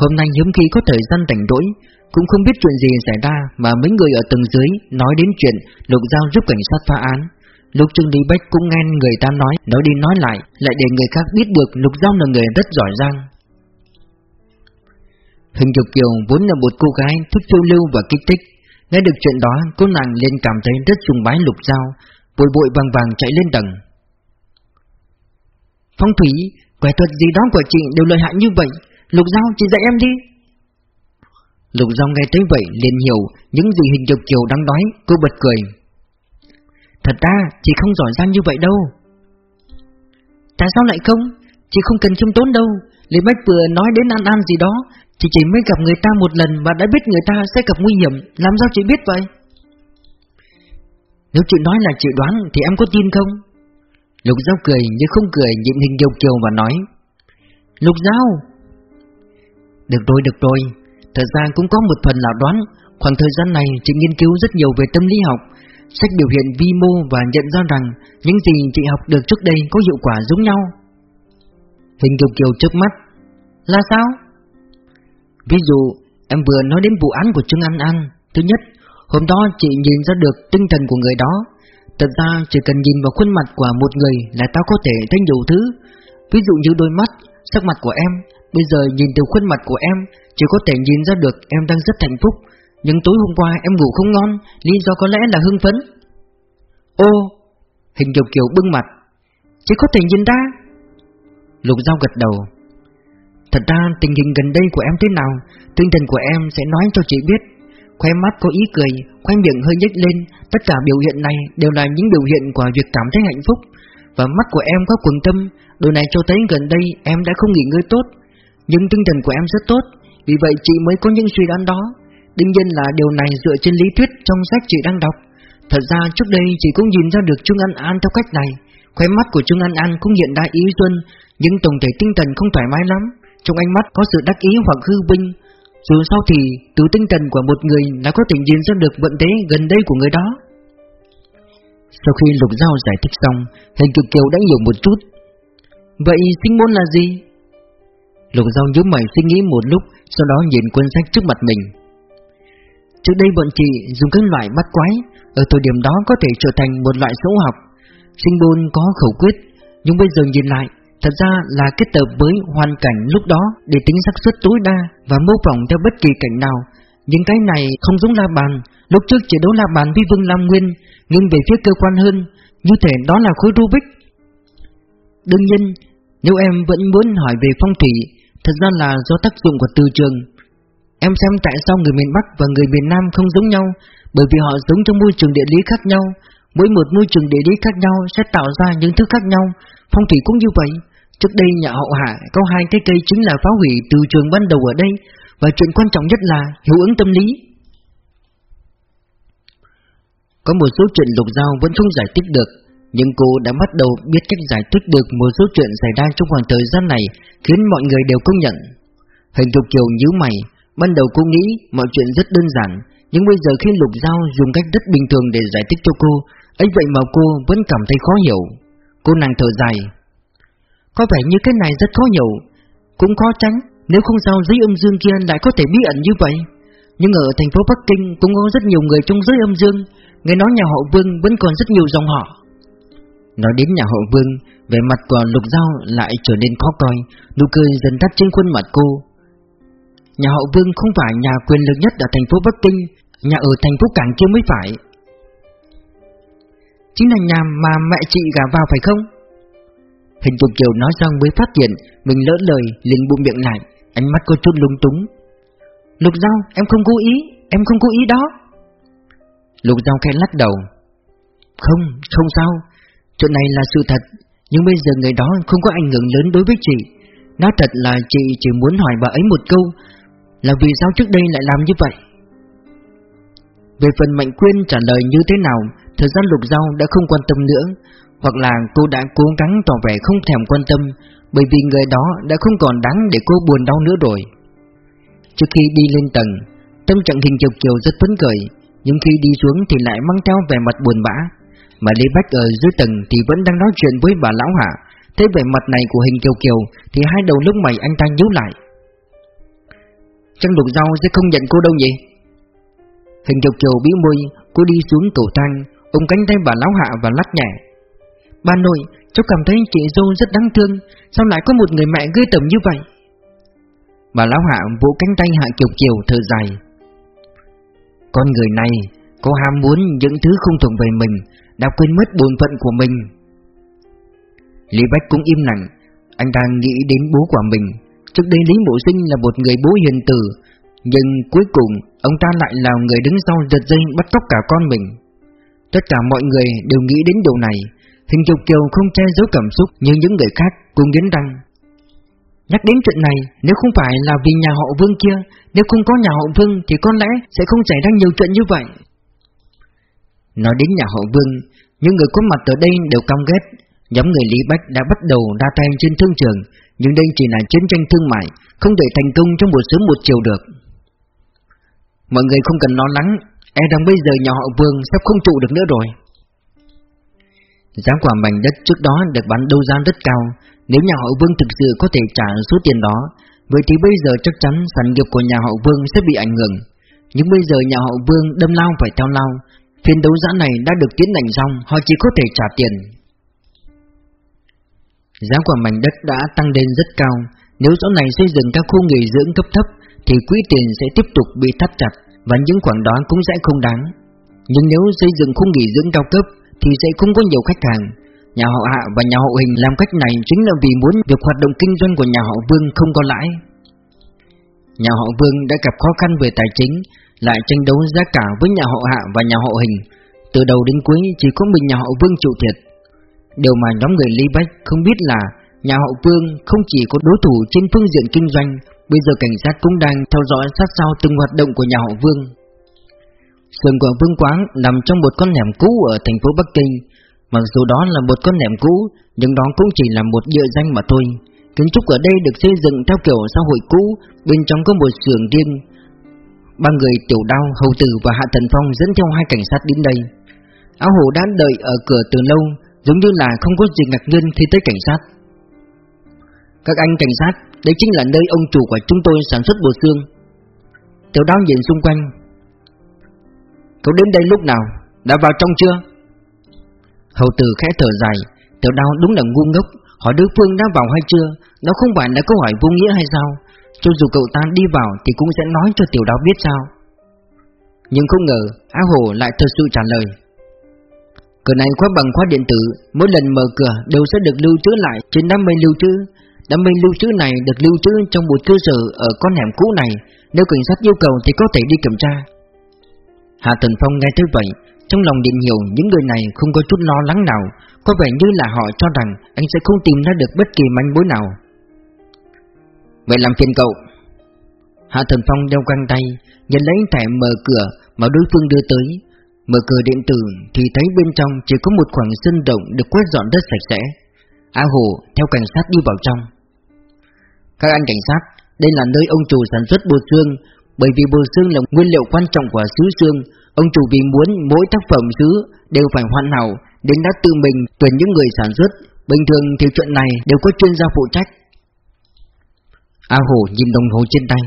Hôm nay hiếm khi có thời gian rảnh rỗi cũng không biết chuyện gì xảy ra mà mấy người ở tầng dưới nói đến chuyện Lục Giao giúp cảnh sát phá án. Lúc Trương Lý Bách cũng nghe người ta nói, nói đi nói lại, lại để người khác biết được Lục Giao là người rất giỏi giang. Hình Kiều Kiều vốn là một cô gái thích phiêu lưu và kích thích. Nghe được chuyện đó, cô nàng liền cảm thấy rất sùng bái Lục Giao, vội vội vàng vàng chạy lên tầng. Phong thủy, quẻ thuật gì đó của chị đều lợi hại như vậy, Lục Giao chị dạy em đi. Lục Giao nghe tới vậy liền hiểu những gì hình Dục Kiều đang nói, cô bật cười. Thật ra, chị không giỏi giang như vậy đâu. Tại sao lại không? Chị không cần khiêm tốn đâu. Lý Bách vừa nói đến An An gì đó, chị chỉ mới gặp người ta một lần mà đã biết người ta sẽ gặp nguy hiểm, làm sao chị biết vậy? Nếu chị nói là chị đoán thì em có tin không? Lục Giao cười nhưng không cười nhìn hình Dục Kiều và nói Lục Giao Được rồi, được rồi Thật ra cũng có một phần là đoán Khoảng thời gian này chị nghiên cứu rất nhiều về tâm lý học Sách biểu hiện vi mô và nhận ra rằng Những gì chị học được trước đây có hiệu quả giống nhau. Hình Kiều Kiều trước mắt Là sao? Ví dụ em vừa nói đến vụ án của Trương An An. Thứ nhất Hôm đó chị nhìn ra được tinh thần của người đó. Thật ra chỉ cần nhìn vào khuôn mặt của một người là tao có thể thấy nhiều thứ. Ví dụ như đôi mắt, sắc mặt của em Bây giờ nhìn từ khuôn mặt của em, Chỉ có thể nhìn ra được em đang rất hạnh phúc. Nhưng tối hôm qua em ngủ không ngon, Lý do có lẽ là hưng phấn. Ô, Hình Kiều Kiều bưng mặt, Chỉ có thể nhìn ra. Lục Giao gật đầu. Thật ra tình hình gần đây của em thế nào, Tinh thần của em sẽ nói cho chị biết. Khoe mắt có ý cười, Khoe miệng hơi nhếch lên, Tất cả biểu hiện này đều là những biểu hiện của việc cảm thấy hạnh phúc. Và mắt của em có quần tâm, Điều này cho thấy gần đây em đã không nghỉ ngơi tốt nhưng tinh thần của em rất tốt, Vì vậy chị mới có những suy đoán đó. Đương nhiên là điều này dựa trên lý thuyết trong sách chị đang đọc. Thật ra trước đây chị cũng nhìn ra được Trương An An theo cách này. Khóe mắt của Trương An An cũng hiện đại ý xuân Nhưng tổng thể tinh thần không thoải mái lắm. Trong ánh mắt có sự đắc ý hoặc hư vinh Dù sao thì, từ tinh thần của một người đã có thể nhìn ra được vận thế gần đây của người đó. Sau khi Lục Giao giải thích xong, Hình cực kiều đã hiểu một chút. Vậy sinh môn là gì? Lục Giao nhớ mày suy nghĩ một lúc, Sau đó nhìn cuốn sách trước mặt mình. Trước đây bọn chị dùng các loại bắt quái, Ở thời điểm đó có thể trở thành một loại số học. Sinh bôn có khẩu quyết, Nhưng bây giờ nhìn lại, Thật ra là kết hợp với hoàn cảnh lúc đó Để tính xác suất tối đa Và mô phỏng theo bất kỳ cảnh nào. Nhưng cái này không giống la bàn, Lúc trước chỉ đấu la bàn với Vương Lam Nguyên Nhưng về phía cơ quan hơn, Như thể đó là khối Rubik. Đương nhiên, Nếu em vẫn muốn hỏi về phong thủy Thật ra là do tác dụng của từ trường. Em xem tại sao người miền Bắc và người miền Nam không giống nhau, Bởi vì họ sống trong môi trường địa lý khác nhau. Mỗi một môi trường địa lý khác nhau sẽ tạo ra những thứ khác nhau. Phong thủy cũng như vậy. Trước đây nhà hậu hạ có hai cái cây chính là phá hủy từ trường ban đầu ở đây, Và chuyện quan trọng nhất là hiệu ứng tâm lý. Có một số chuyện lục giao vẫn không giải thích được. Nhưng cô đã bắt đầu biết cách giải thích được một số chuyện xảy ra trong khoảng thời gian này, Khiến mọi người đều công nhận. Hình Thục Kiều nhíu mày, Ban đầu cô nghĩ mọi chuyện rất đơn giản, Nhưng bây giờ khi lục giao dùng cách rất bình thường để giải thích cho cô, ấy vậy mà cô vẫn cảm thấy khó hiểu. Cô nàng thở dài, Có vẻ như cái này rất khó hiểu. Cũng khó tránh Nếu không sao giới âm dương kia lại có thể bí ẩn như vậy. Nhưng ở thành phố Bắc Kinh Cũng có rất nhiều người trong giới âm dương Nghe nói nhà họ Vương vẫn còn rất nhiều dòng họ. Nói đến nhà họ Vương Về mặt của Lục Giao lại trở nên khó coi Nụ cười dần tắt trên khuôn mặt cô. Nhà họ Vương không phải nhà quyền lực nhất ở thành phố Bắc Kinh Nhà ở thành phố Cảng kia mới phải. Chính là nhà mà mẹ chị gả vào phải không? Hình Tục Kiều nói xong mới phát hiện Mình lỡ lời liền bụng miệng lại Ánh mắt có chút lung túng. Lục Giao em không cố ý Em không cố ý đó. Lục Giao khen lắc đầu. Không, không sao. Chuyện này là sự thật, Nhưng bây giờ người đó không có ảnh hưởng lớn đối với chị. Nói thật là chị chỉ muốn hỏi bà ấy một câu, Là vì sao trước đây lại làm như vậy? Về phần Mạnh Quyên trả lời như thế nào, Thời gian lục giao đã không quan tâm nữa, Hoặc là cô đã cố gắng tỏ vẻ không thèm quan tâm, Bởi vì người đó đã không còn đáng để cô buồn đau nữa rồi. Trước khi đi lên tầng, Tâm trạng hình kiều kiều rất phấn khởi, Nhưng khi đi xuống thì lại mang theo vẻ mặt buồn bã. Mà Lý Bách ở dưới tầng thì vẫn đang nói chuyện với bà Lão Hạ. Thế vẻ mặt này của hình kiều kiều Thì hai đầu lúc mày anh ta nhíu lại. Trang lục rau sẽ không nhận cô đâu nhỉ? Hình kiều kiều bĩu môi, Cô đi xuống cầu thang, ôm cánh tay bà lão hạ và lắc nhẹ. Bà nội, Cháu cảm thấy chị dâu rất đáng thương, Sao lại có một người mẹ ghê tởm như vậy? Bà lão hạ vỗ cánh tay hạ kiều kiều thở dài. Con người này Có ham muốn những thứ không thuộc về mình đã quên mất bổn phận của mình. Lý Bách cũng im lặng. Anh đang nghĩ đến bố của mình. Trước đây Lý Mộ Sinh là một người bố hiền từ, Nhưng cuối cùng Ông ta lại là người đứng sau giật dây bắt cóc cả con mình. Tất cả mọi người đều nghĩ đến điều này. Hình Trục Kiều không che giấu cảm xúc như những người khác cùng nghiến răng. Nhắc đến chuyện này Nếu không phải là vì nhà họ Vương kia Nếu không có nhà họ Vương Thì có lẽ sẽ không xảy ra nhiều chuyện như vậy. Nói đến nhà họ Vương, Những người có mặt ở đây đều căm ghét. Nhóm người Lý Bách đã bắt đầu ra tay trên thương trường, Nhưng đây chỉ là chiến tranh thương mại, Không thể thành công trong một sớm một chiều được. Mọi người không cần lo lắng E rằng bây giờ nhà họ Vương sắp không trụ được nữa rồi. Giá quả mảnh đất trước đó được bán đấu giá rất cao. Nếu nhà họ Vương thực sự có thể trả số tiền đó, Vậy thì bây giờ chắc chắn sản nghiệp của nhà họ Vương sẽ bị ảnh hưởng. Nhưng bây giờ nhà họ Vương đâm lao phải theo lao Phiên đấu giá này đã được tiến hành xong Họ chỉ có thể trả tiền Giá của mảnh đất đã tăng lên rất cao Nếu chỗ này xây dựng các khu nghỉ dưỡng cấp thấp Thì quỹ tiền sẽ tiếp tục bị thắt chặt và những khoản đó cũng sẽ không đáng. Nhưng nếu xây dựng khu nghỉ dưỡng cao cấp thì sẽ không có nhiều khách hàng. Nhà họ Hạ và nhà họ Hình làm cách này chính là vì muốn việc hoạt động kinh doanh của nhà họ Vương không có lãi. Nhà họ Vương đã gặp khó khăn về tài chính, lại tranh đấu giá cả với nhà họ Hạ và nhà họ Hình. Từ đầu đến cuối chỉ có mình nhà họ Vương chịu thiệt. Điều mà nhóm người Lý Bách không biết là nhà họ Vương không chỉ có đối thủ trên phương diện kinh doanh, Bây giờ cảnh sát cũng đang theo dõi sát sao từng hoạt động của nhà họ Vương Sườn của Vương Quán nằm trong một con hẻm cũ ở thành phố Bắc Kinh Mặc dù đó là một con hẻm cũ, Nhưng đó cũng chỉ là một địa danh mà thôi Kiến trúc ở đây được xây dựng theo kiểu xã hội cũ, Bên trong có một xưởng riêng Ba người tiểu đao, hầu tử và hạ thần phong dẫn theo hai cảnh sát đến đây. Áo hổ đã đợi ở cửa từ lâu Giống như là không có gì ngạc nhiên khi tới cảnh sát. Các anh cảnh sát đây chính là nơi ông chủ của chúng tôi sản xuất bột xương. Tiểu đao nhìn xung quanh. Cậu đến đây lúc nào? Đã vào trong chưa? Hầu tử khẽ thở dài. Tiểu đao đúng là ngu ngốc. Hỏi đối phương đã vào hay chưa? Nó không phải là câu hỏi vô nghĩa hay sao? Cho dù cậu ta đi vào thì cũng sẽ nói cho tiểu đáo biết sao. Nhưng không ngờ, Á Hồ lại thật sự trả lời. Cửa này khóa bằng khóa điện tử, Mỗi lần mở cửa đều sẽ được lưu trữ lại Trên đám mây lưu trữ. Đám mây lưu trữ này được lưu trữ trong một cơ sở Ở con hẻm cũ này. Nếu cảnh sát yêu cầu thì có thể đi kiểm tra. Hạ Tần Phong nghe thấy vậy, Trong lòng điện hiểu những người này không có chút lo lắng nào. Có vẻ như là họ cho rằng Anh sẽ không tìm ra được bất kỳ manh mối nào. Vậy làm phiền cậu. Hạ Thần Phong đeo găng tay, Nhận lấy thẻ mở cửa mà đối phương đưa tới. Mở cửa điện tử thì thấy bên trong chỉ có một khoảng sân rộng được quét dọn đất sạch sẽ. A Hồ theo cảnh sát đi vào trong. Các anh cảnh sát, Đây là nơi ông chủ sản xuất bột xương, Bởi vì bột xương là nguyên liệu quan trọng của sứ xương. Ông chủ vì muốn mỗi tác phẩm sứ đều phải hoàn hảo Đến đã tự mình tuyển những người sản xuất. Bình thường thì chuyện này đều có chuyên gia phụ trách. A Hồ nhìn đồng hồ trên tay.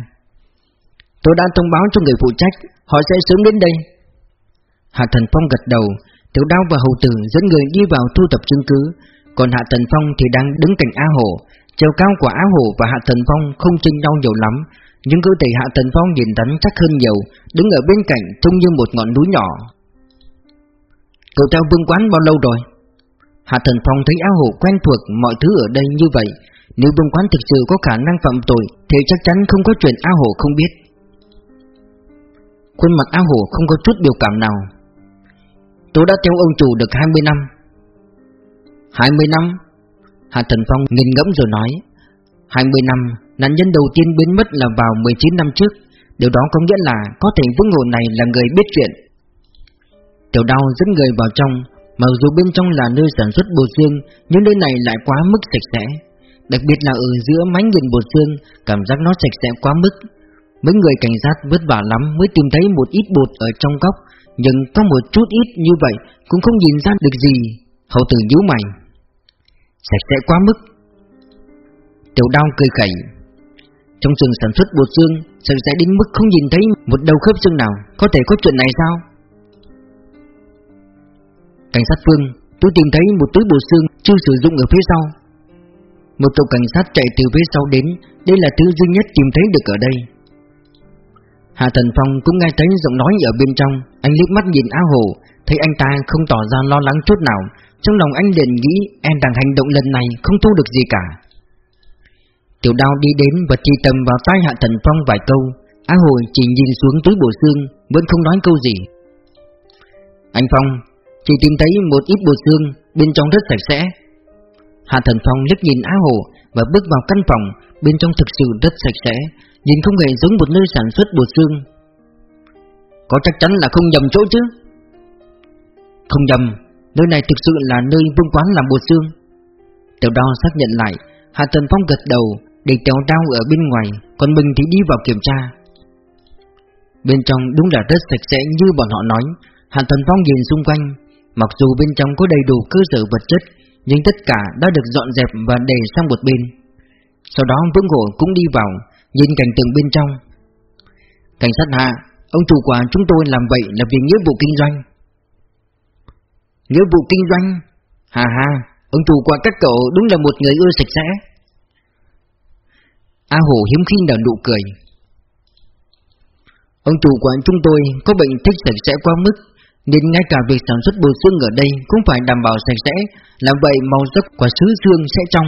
Tôi đã thông báo cho người phụ trách, Họ sẽ sớm đến đây. Hạ Thần Phong gật đầu, Tiểu đao và hầu tử dẫn người đi vào thu thập chứng cứ. Còn Hạ Thần Phong thì đang đứng cạnh A Hồ. Chiều cao của Á Hồ và Hạ Thần Phong không chênh nhau nhiều lắm. Nhưng cơ thể Hạ Thần Phong nhìn rắn chắc hơn nhiều, Đứng ở bên cạnh trông như một ngọn núi nhỏ. Cậu theo vương quán bao lâu rồi? Hạ Thần Phong thấy Á Hồ quen thuộc mọi thứ ở đây như vậy nếu vương quán thực sự có khả năng phạm tội, Thì chắc chắn không có chuyện a Hồ không biết. Khuôn mặt a Hồ không có chút biểu cảm nào. Tôi đã theo ông chủ được 20 năm. 20 năm Hạ Thần Phong nhìn ngẫm rồi nói. 20 năm, Nạn nhân đầu tiên biến mất là vào 19 năm trước. Điều đó có nghĩa là Có thể Vương hồ này là người biết chuyện. Tiểu đau dẫn người vào trong, Mặc dù bên trong là nơi sản xuất bột xương, Nhưng nơi này lại quá mức sạch sẽ. Đặc biệt là ở giữa mái nghiền bột xương, Cảm giác nó sạch sẽ quá mức. Mấy người cảnh sát vất vả lắm Mới tìm thấy một ít bột ở trong góc, Nhưng có một chút ít như vậy Cũng không nhìn ra được gì. Hậu tử nhíu mày. Sạch sẽ quá mức. Tiểu đao cười khẩy. Trong xưởng sản xuất bột xương, Sạch sẽ đến mức không nhìn thấy một đầu khớp xương nào. Có thể có chuyện này sao? Cảnh sát Phương, Tôi tìm thấy một túi bột xương chưa sử dụng ở phía sau. Một tổ cảnh sát chạy từ phía sau đến, Đây là thứ duy nhất tìm thấy được ở đây. Hạ Thần Phong cũng nghe thấy giọng nói ở bên trong, Anh liếc mắt nhìn Á Hồ, Thấy anh ta không tỏ ra lo lắng chút nào. Trong lòng anh liền nghĩ, em đang hành động lần này không thu được gì cả. Tiểu đao đi đến và chỉ tầm vào tai Hạ Thần Phong vài câu. Á Hồ chỉ nhìn xuống túi bộ xương, Vẫn không nói câu gì. Anh Phong, Chỉ tìm thấy một ít bộ xương, Bên trong rất sạch sẽ. Hạ Thần Phong liếc nhìn Á Hồ Và bước vào căn phòng, Bên trong thực sự rất sạch sẽ, Nhìn không hề giống một nơi sản xuất bột xương. Có chắc chắn là không nhầm chỗ chứ? Không nhầm, Nơi này thực sự là nơi vương quán làm bột xương. Tiểu đo xác nhận lại, Hạ Thần Phong gật đầu Để kéo đao ở bên ngoài, Còn mình thì đi vào kiểm tra. Bên trong đúng là rất sạch sẽ như bọn họ nói, Hạ Thần Phong nhìn xung quanh, Mặc dù bên trong có đầy đủ cơ sở vật chất nhưng tất cả đã được dọn dẹp và để sang một bên. Sau đó Vương Hổ cũng đi vào, Nhìn cảnh tượng bên trong. Cảnh sát hạ, Ông chủ quản chúng tôi làm vậy là vì nghĩa vụ kinh doanh. Nghĩa vụ kinh doanh? Hà hà Ông chủ quản các cậu đúng là một người ưa sạch sẽ. A Hồ hiếm khi nở nụ cười. Ông chủ quản chúng tôi có bệnh thích sạch sẽ quá mức nên ngay cả việc sản xuất bột xương ở đây cũng phải đảm bảo sạch sẽ. Làm vậy, màu sắc của sứ xương sẽ trong.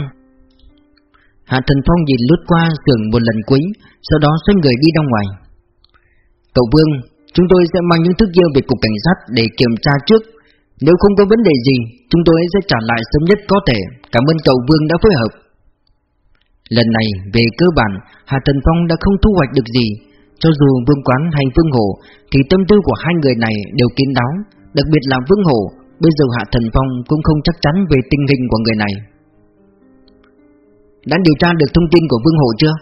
Hạ Thần Phong nhìn lướt qua giường một lần cuối, Sau đó xoay người đi ra ngoài. Cậu Vương, Chúng tôi sẽ mang những thứ kia về cục cảnh sát Để kiểm tra trước. Nếu không có vấn đề gì, Chúng tôi sẽ trả lại sớm nhất có thể. Cảm ơn cậu Vương đã phối hợp. Lần này, về cơ bản, Hạ Thần Phong đã không thu hoạch được gì. Cho dù Vương Quán hay Vương Hổ, Thì tâm tư của hai người này đều kín đáo, Đặc biệt là Vương Hổ, Bây giờ Hạ Thần Phong cũng không chắc chắn về tình hình của người này đã điều tra được thông tin của Vương Hồ chưa?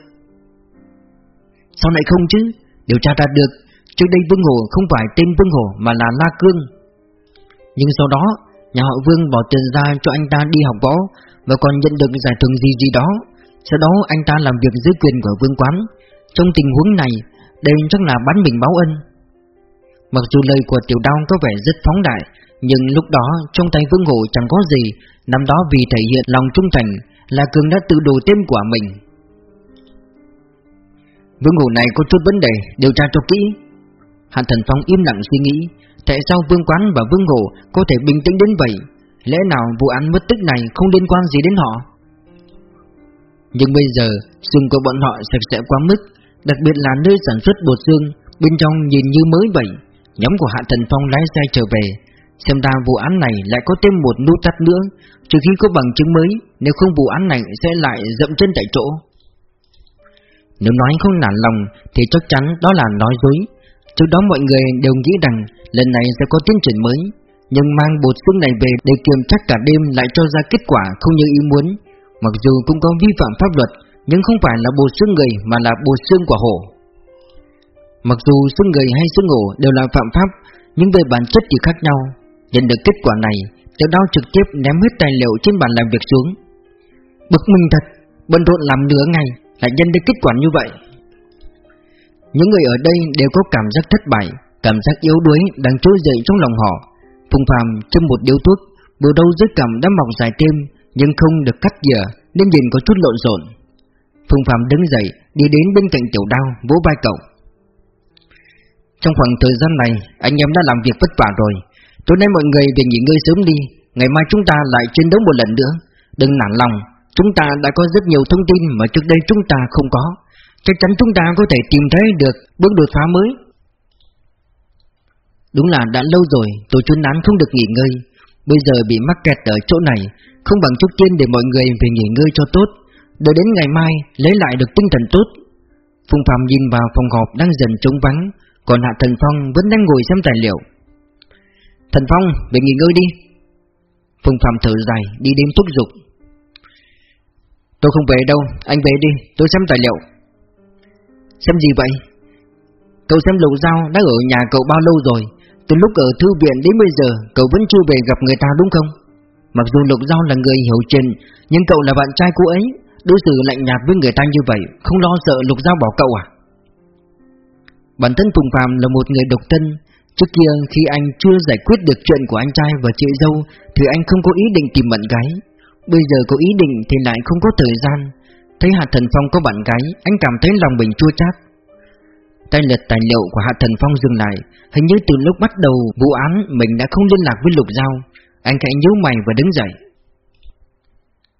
Sao lại không chứ? Điều tra ra được, Trước đây Vương Hồ không phải tên Vương Hồ mà là La Cương Nhưng sau đó, Nhà họ Vương bỏ tiền ra cho anh ta đi học võ Và còn nhận được giải thưởng gì gì đó Sau đó, anh ta làm việc dưới quyền của Vương Quán Trong tình huống này đây chắc là bán mình báo ân. Mặc dù lời của tiểu đao có vẻ rất phóng đại, Nhưng lúc đó trong tay Vương Hổ chẳng có gì, Năm đó vì thể hiện lòng trung thành Là Cường đã tự đồ tên của mình. Vương Hổ này có chút vấn đề, Điều tra cho kỹ. Hạ Thần Phong im lặng suy nghĩ, Tại sao Vương Quán và Vương Hổ Có thể bình tĩnh đến vậy? Lẽ nào vụ án mất tích này không liên quan gì đến họ? Nhưng bây giờ, Xương của bọn họ sạch sẽ quá mức Đặc biệt là nơi sản xuất bột xương, Bên trong nhìn như mới vậy. Nhóm của Hạ Thần Phong lái xe trở về. Xem ra vụ án này lại có thêm một nút tắt nữa. Trừ khi có bằng chứng mới, Nếu không vụ án này sẽ lại dậm chân tại chỗ. Nếu nói không nản lòng, Thì chắc chắn đó là nói dối. Trước đó mọi người đều nghĩ rằng Lần này sẽ có tiến triển mới, Nhưng mang bột xương này về để kiểm tra cả đêm Lại cho ra kết quả không như ý muốn. Mặc dù cũng có vi phạm pháp luật nhưng không phải là bột xương người Mà là bột xương của hổ. Mặc dù xương người hay xương hổ đều là phạm pháp, Nhưng về bản chất thì khác nhau. Nhận được kết quả này, Tiểu đao trực tiếp ném hết tài liệu trên bàn làm việc xuống. Bực mình thật, Bận rộn làm nửa ngày Lại nhận được kết quả như vậy. Những người ở đây đều có cảm giác thất bại, Cảm giác yếu đuối đang trỗi dậy trong lòng họ. Phùng phàm châm một điếu thuốc Bờ đâu dưới cằm đã mọc dài thêm, Nhưng không được cắt dở Nên nhìn có chút lộn xộn. Phùng Phạm đứng dậy, Đi đến bên cạnh tiểu đao, vỗ vai cậu. Trong khoảng thời gian này, Anh em đã làm việc vất vả rồi. Tối nay mọi người về nghỉ ngơi sớm đi, Ngày mai chúng ta lại chiến đấu một lần nữa. Đừng nản lòng, Chúng ta đã có rất nhiều thông tin mà trước đây chúng ta không có. Chắc chắn chúng ta có thể tìm thấy được bước đột phá mới. Đúng là đã lâu rồi, tôi chuyên án không được nghỉ ngơi. Bây giờ bị mắc kẹt ở chỗ này, Không bằng trước tiên để mọi người về nghỉ ngơi cho tốt. Đợi đến ngày mai lấy lại được tinh thần tốt. Phùng Phạm nhìn vào phòng họp đang dần trống vắng Còn Hạ Thần Phong vẫn đang ngồi xem tài liệu. Thần Phong, về nghỉ ngơi đi. Phùng Phạm thở dài, đi đến thúc giục. Tôi không về đâu, anh về đi, tôi xem tài liệu. Xem gì vậy? Cậu xem lục dao đã ở nhà cậu bao lâu rồi? Từ lúc ở thư viện đến bây giờ Cậu vẫn chưa về gặp người ta đúng không? Mặc dù lục dao là người hiểu chuyện Nhưng cậu là bạn trai cô ấy Đối xử lạnh nhạt với người ta như vậy, Không lo sợ lục giao bỏ cậu à? Bản thân Phùng Phạm là một người độc thân. Trước kia khi anh chưa giải quyết được chuyện của anh trai và chị dâu, Thì anh không có ý định tìm bạn gái. Bây giờ có ý định thì lại không có thời gian. Thấy Hạ Thần Phong có bạn gái, Anh cảm thấy lòng mình chua chát. Tay lật tài liệu của Hạ Thần Phong dừng lại. Hình như từ lúc bắt đầu vụ án, Mình đã không liên lạc với Lục Giao. Anh khẽ nhíu mày và đứng dậy.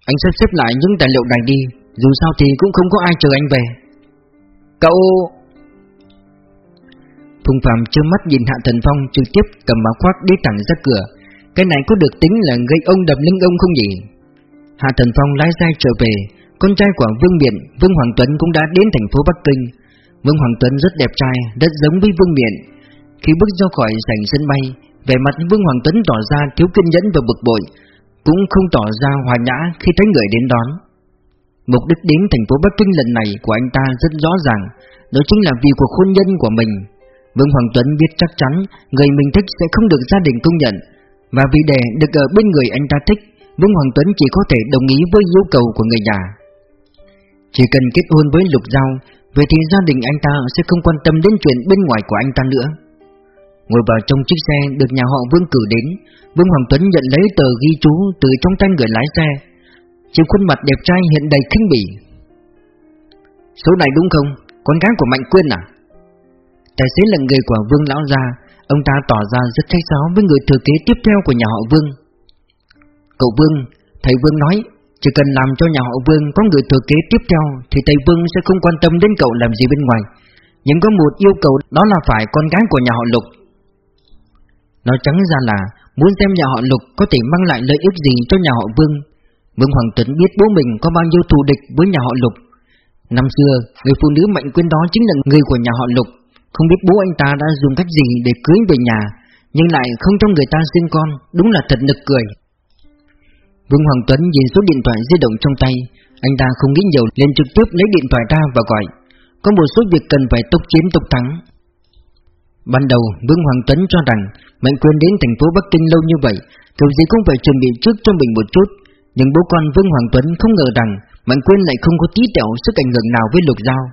Anh sắp xếp lại những tài liệu này đi Dù sao thì cũng không có ai chờ anh về. Cậu... Phùng Phạm trơ mắt nhìn Hạ Thần Phong trực tiếp cầm áo khoác đi thẳng ra cửa. Cái này có được tính là gây ông đập lưng ông không nhỉ? Hạ Thần Phong lái xe trở về Con trai của Vương Miện, Vương Hoàng Tuấn cũng đã đến thành phố Bắc Kinh. Vương Hoàng Tuấn rất đẹp trai, rất giống với Vương Miện. Khi bước ra khỏi sảnh sân bay Vẻ mặt Vương Hoàng Tuấn tỏ ra thiếu kiên nhẫn và bực bội. Cũng không tỏ ra hòa nhã khi thấy người đến đón. Mục đích đến thành phố Bắc Kinh lần này của anh ta rất rõ ràng, Đó chính là vì cuộc hôn nhân của mình. Vương Hoàng Tuấn biết chắc chắn người mình thích sẽ không được gia đình công nhận, Và vì để được ở bên người anh ta thích, Vương Hoàng Tuấn chỉ có thể đồng ý với yêu cầu của người nhà. Chỉ cần kết hôn với Lục Giao, Vậy thì gia đình anh ta sẽ không quan tâm đến chuyện bên ngoài của anh ta nữa. Ngồi vào trong chiếc xe được nhà họ Vương cử đến Vương Hoàng Tuấn nhận lấy tờ ghi chú từ trong tay người lái xe. Trên khuôn mặt đẹp trai hiện đầy khinh bỉ. Số này đúng không? Con gái của Mạnh Quyên à? Tài xế là người của Vương Lão Gia Ông ta tỏ ra rất khách sáo với người thừa kế tiếp theo của nhà họ Vương. Cậu Vương, thầy Vương nói Chỉ cần làm cho nhà họ Vương có người thừa kế tiếp theo Thì thầy Vương sẽ không quan tâm đến cậu làm gì bên ngoài. Nhưng có một yêu cầu đó là phải con gái của nhà họ Lục. Nói trắng ra là Muốn xem nhà họ Lục có thể mang lại lợi ích gì cho nhà họ Vương. Vương Hoàng Tuấn biết bố mình có bao nhiêu thù địch với nhà họ Lục. Năm xưa, người phụ nữ mạnh quyên đó chính là người của nhà họ Lục. Không biết bố anh ta đã dùng cách gì để cưới về nhà Nhưng lại không cho người ta sinh con Đúng là thật nực cười. Vương Hoàng Tuấn nhìn số điện thoại di động trong tay Anh ta không nghĩ nhiều liền trực tiếp lấy điện thoại ra và gọi. Có một số việc cần phải tốc chiến tốc thắng. Ban đầu, Vương Hoàng Tuấn cho rằng Mạnh Quyền đến thành phố Bắc Kinh lâu như vậy, kiểu gì cũng phải chuẩn bị trước cho mình một chút. Nhưng bố con Vương Hoàng Tuấn không ngờ rằng Mạnh Quyền lại không có tí tẹo sức ảnh hưởng nào với Lục Giao.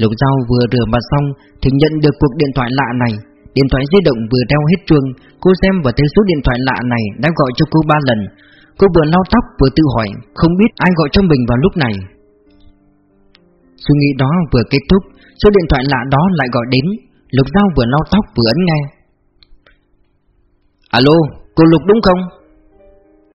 Lục Giao vừa rửa mặt xong thì nhận được cuộc điện thoại lạ này. Điện thoại di động vừa đeo hết chuông, cô xem và thấy số điện thoại lạ này đã gọi cho cô ba lần. Cô vừa lau tóc vừa tự hỏi không biết ai gọi cho mình vào lúc này. Suy nghĩ đó vừa kết thúc, số điện thoại lạ đó lại gọi đến. Lục Giao vừa lau tóc vừa ấn nghe Alo, cô Lục đúng không?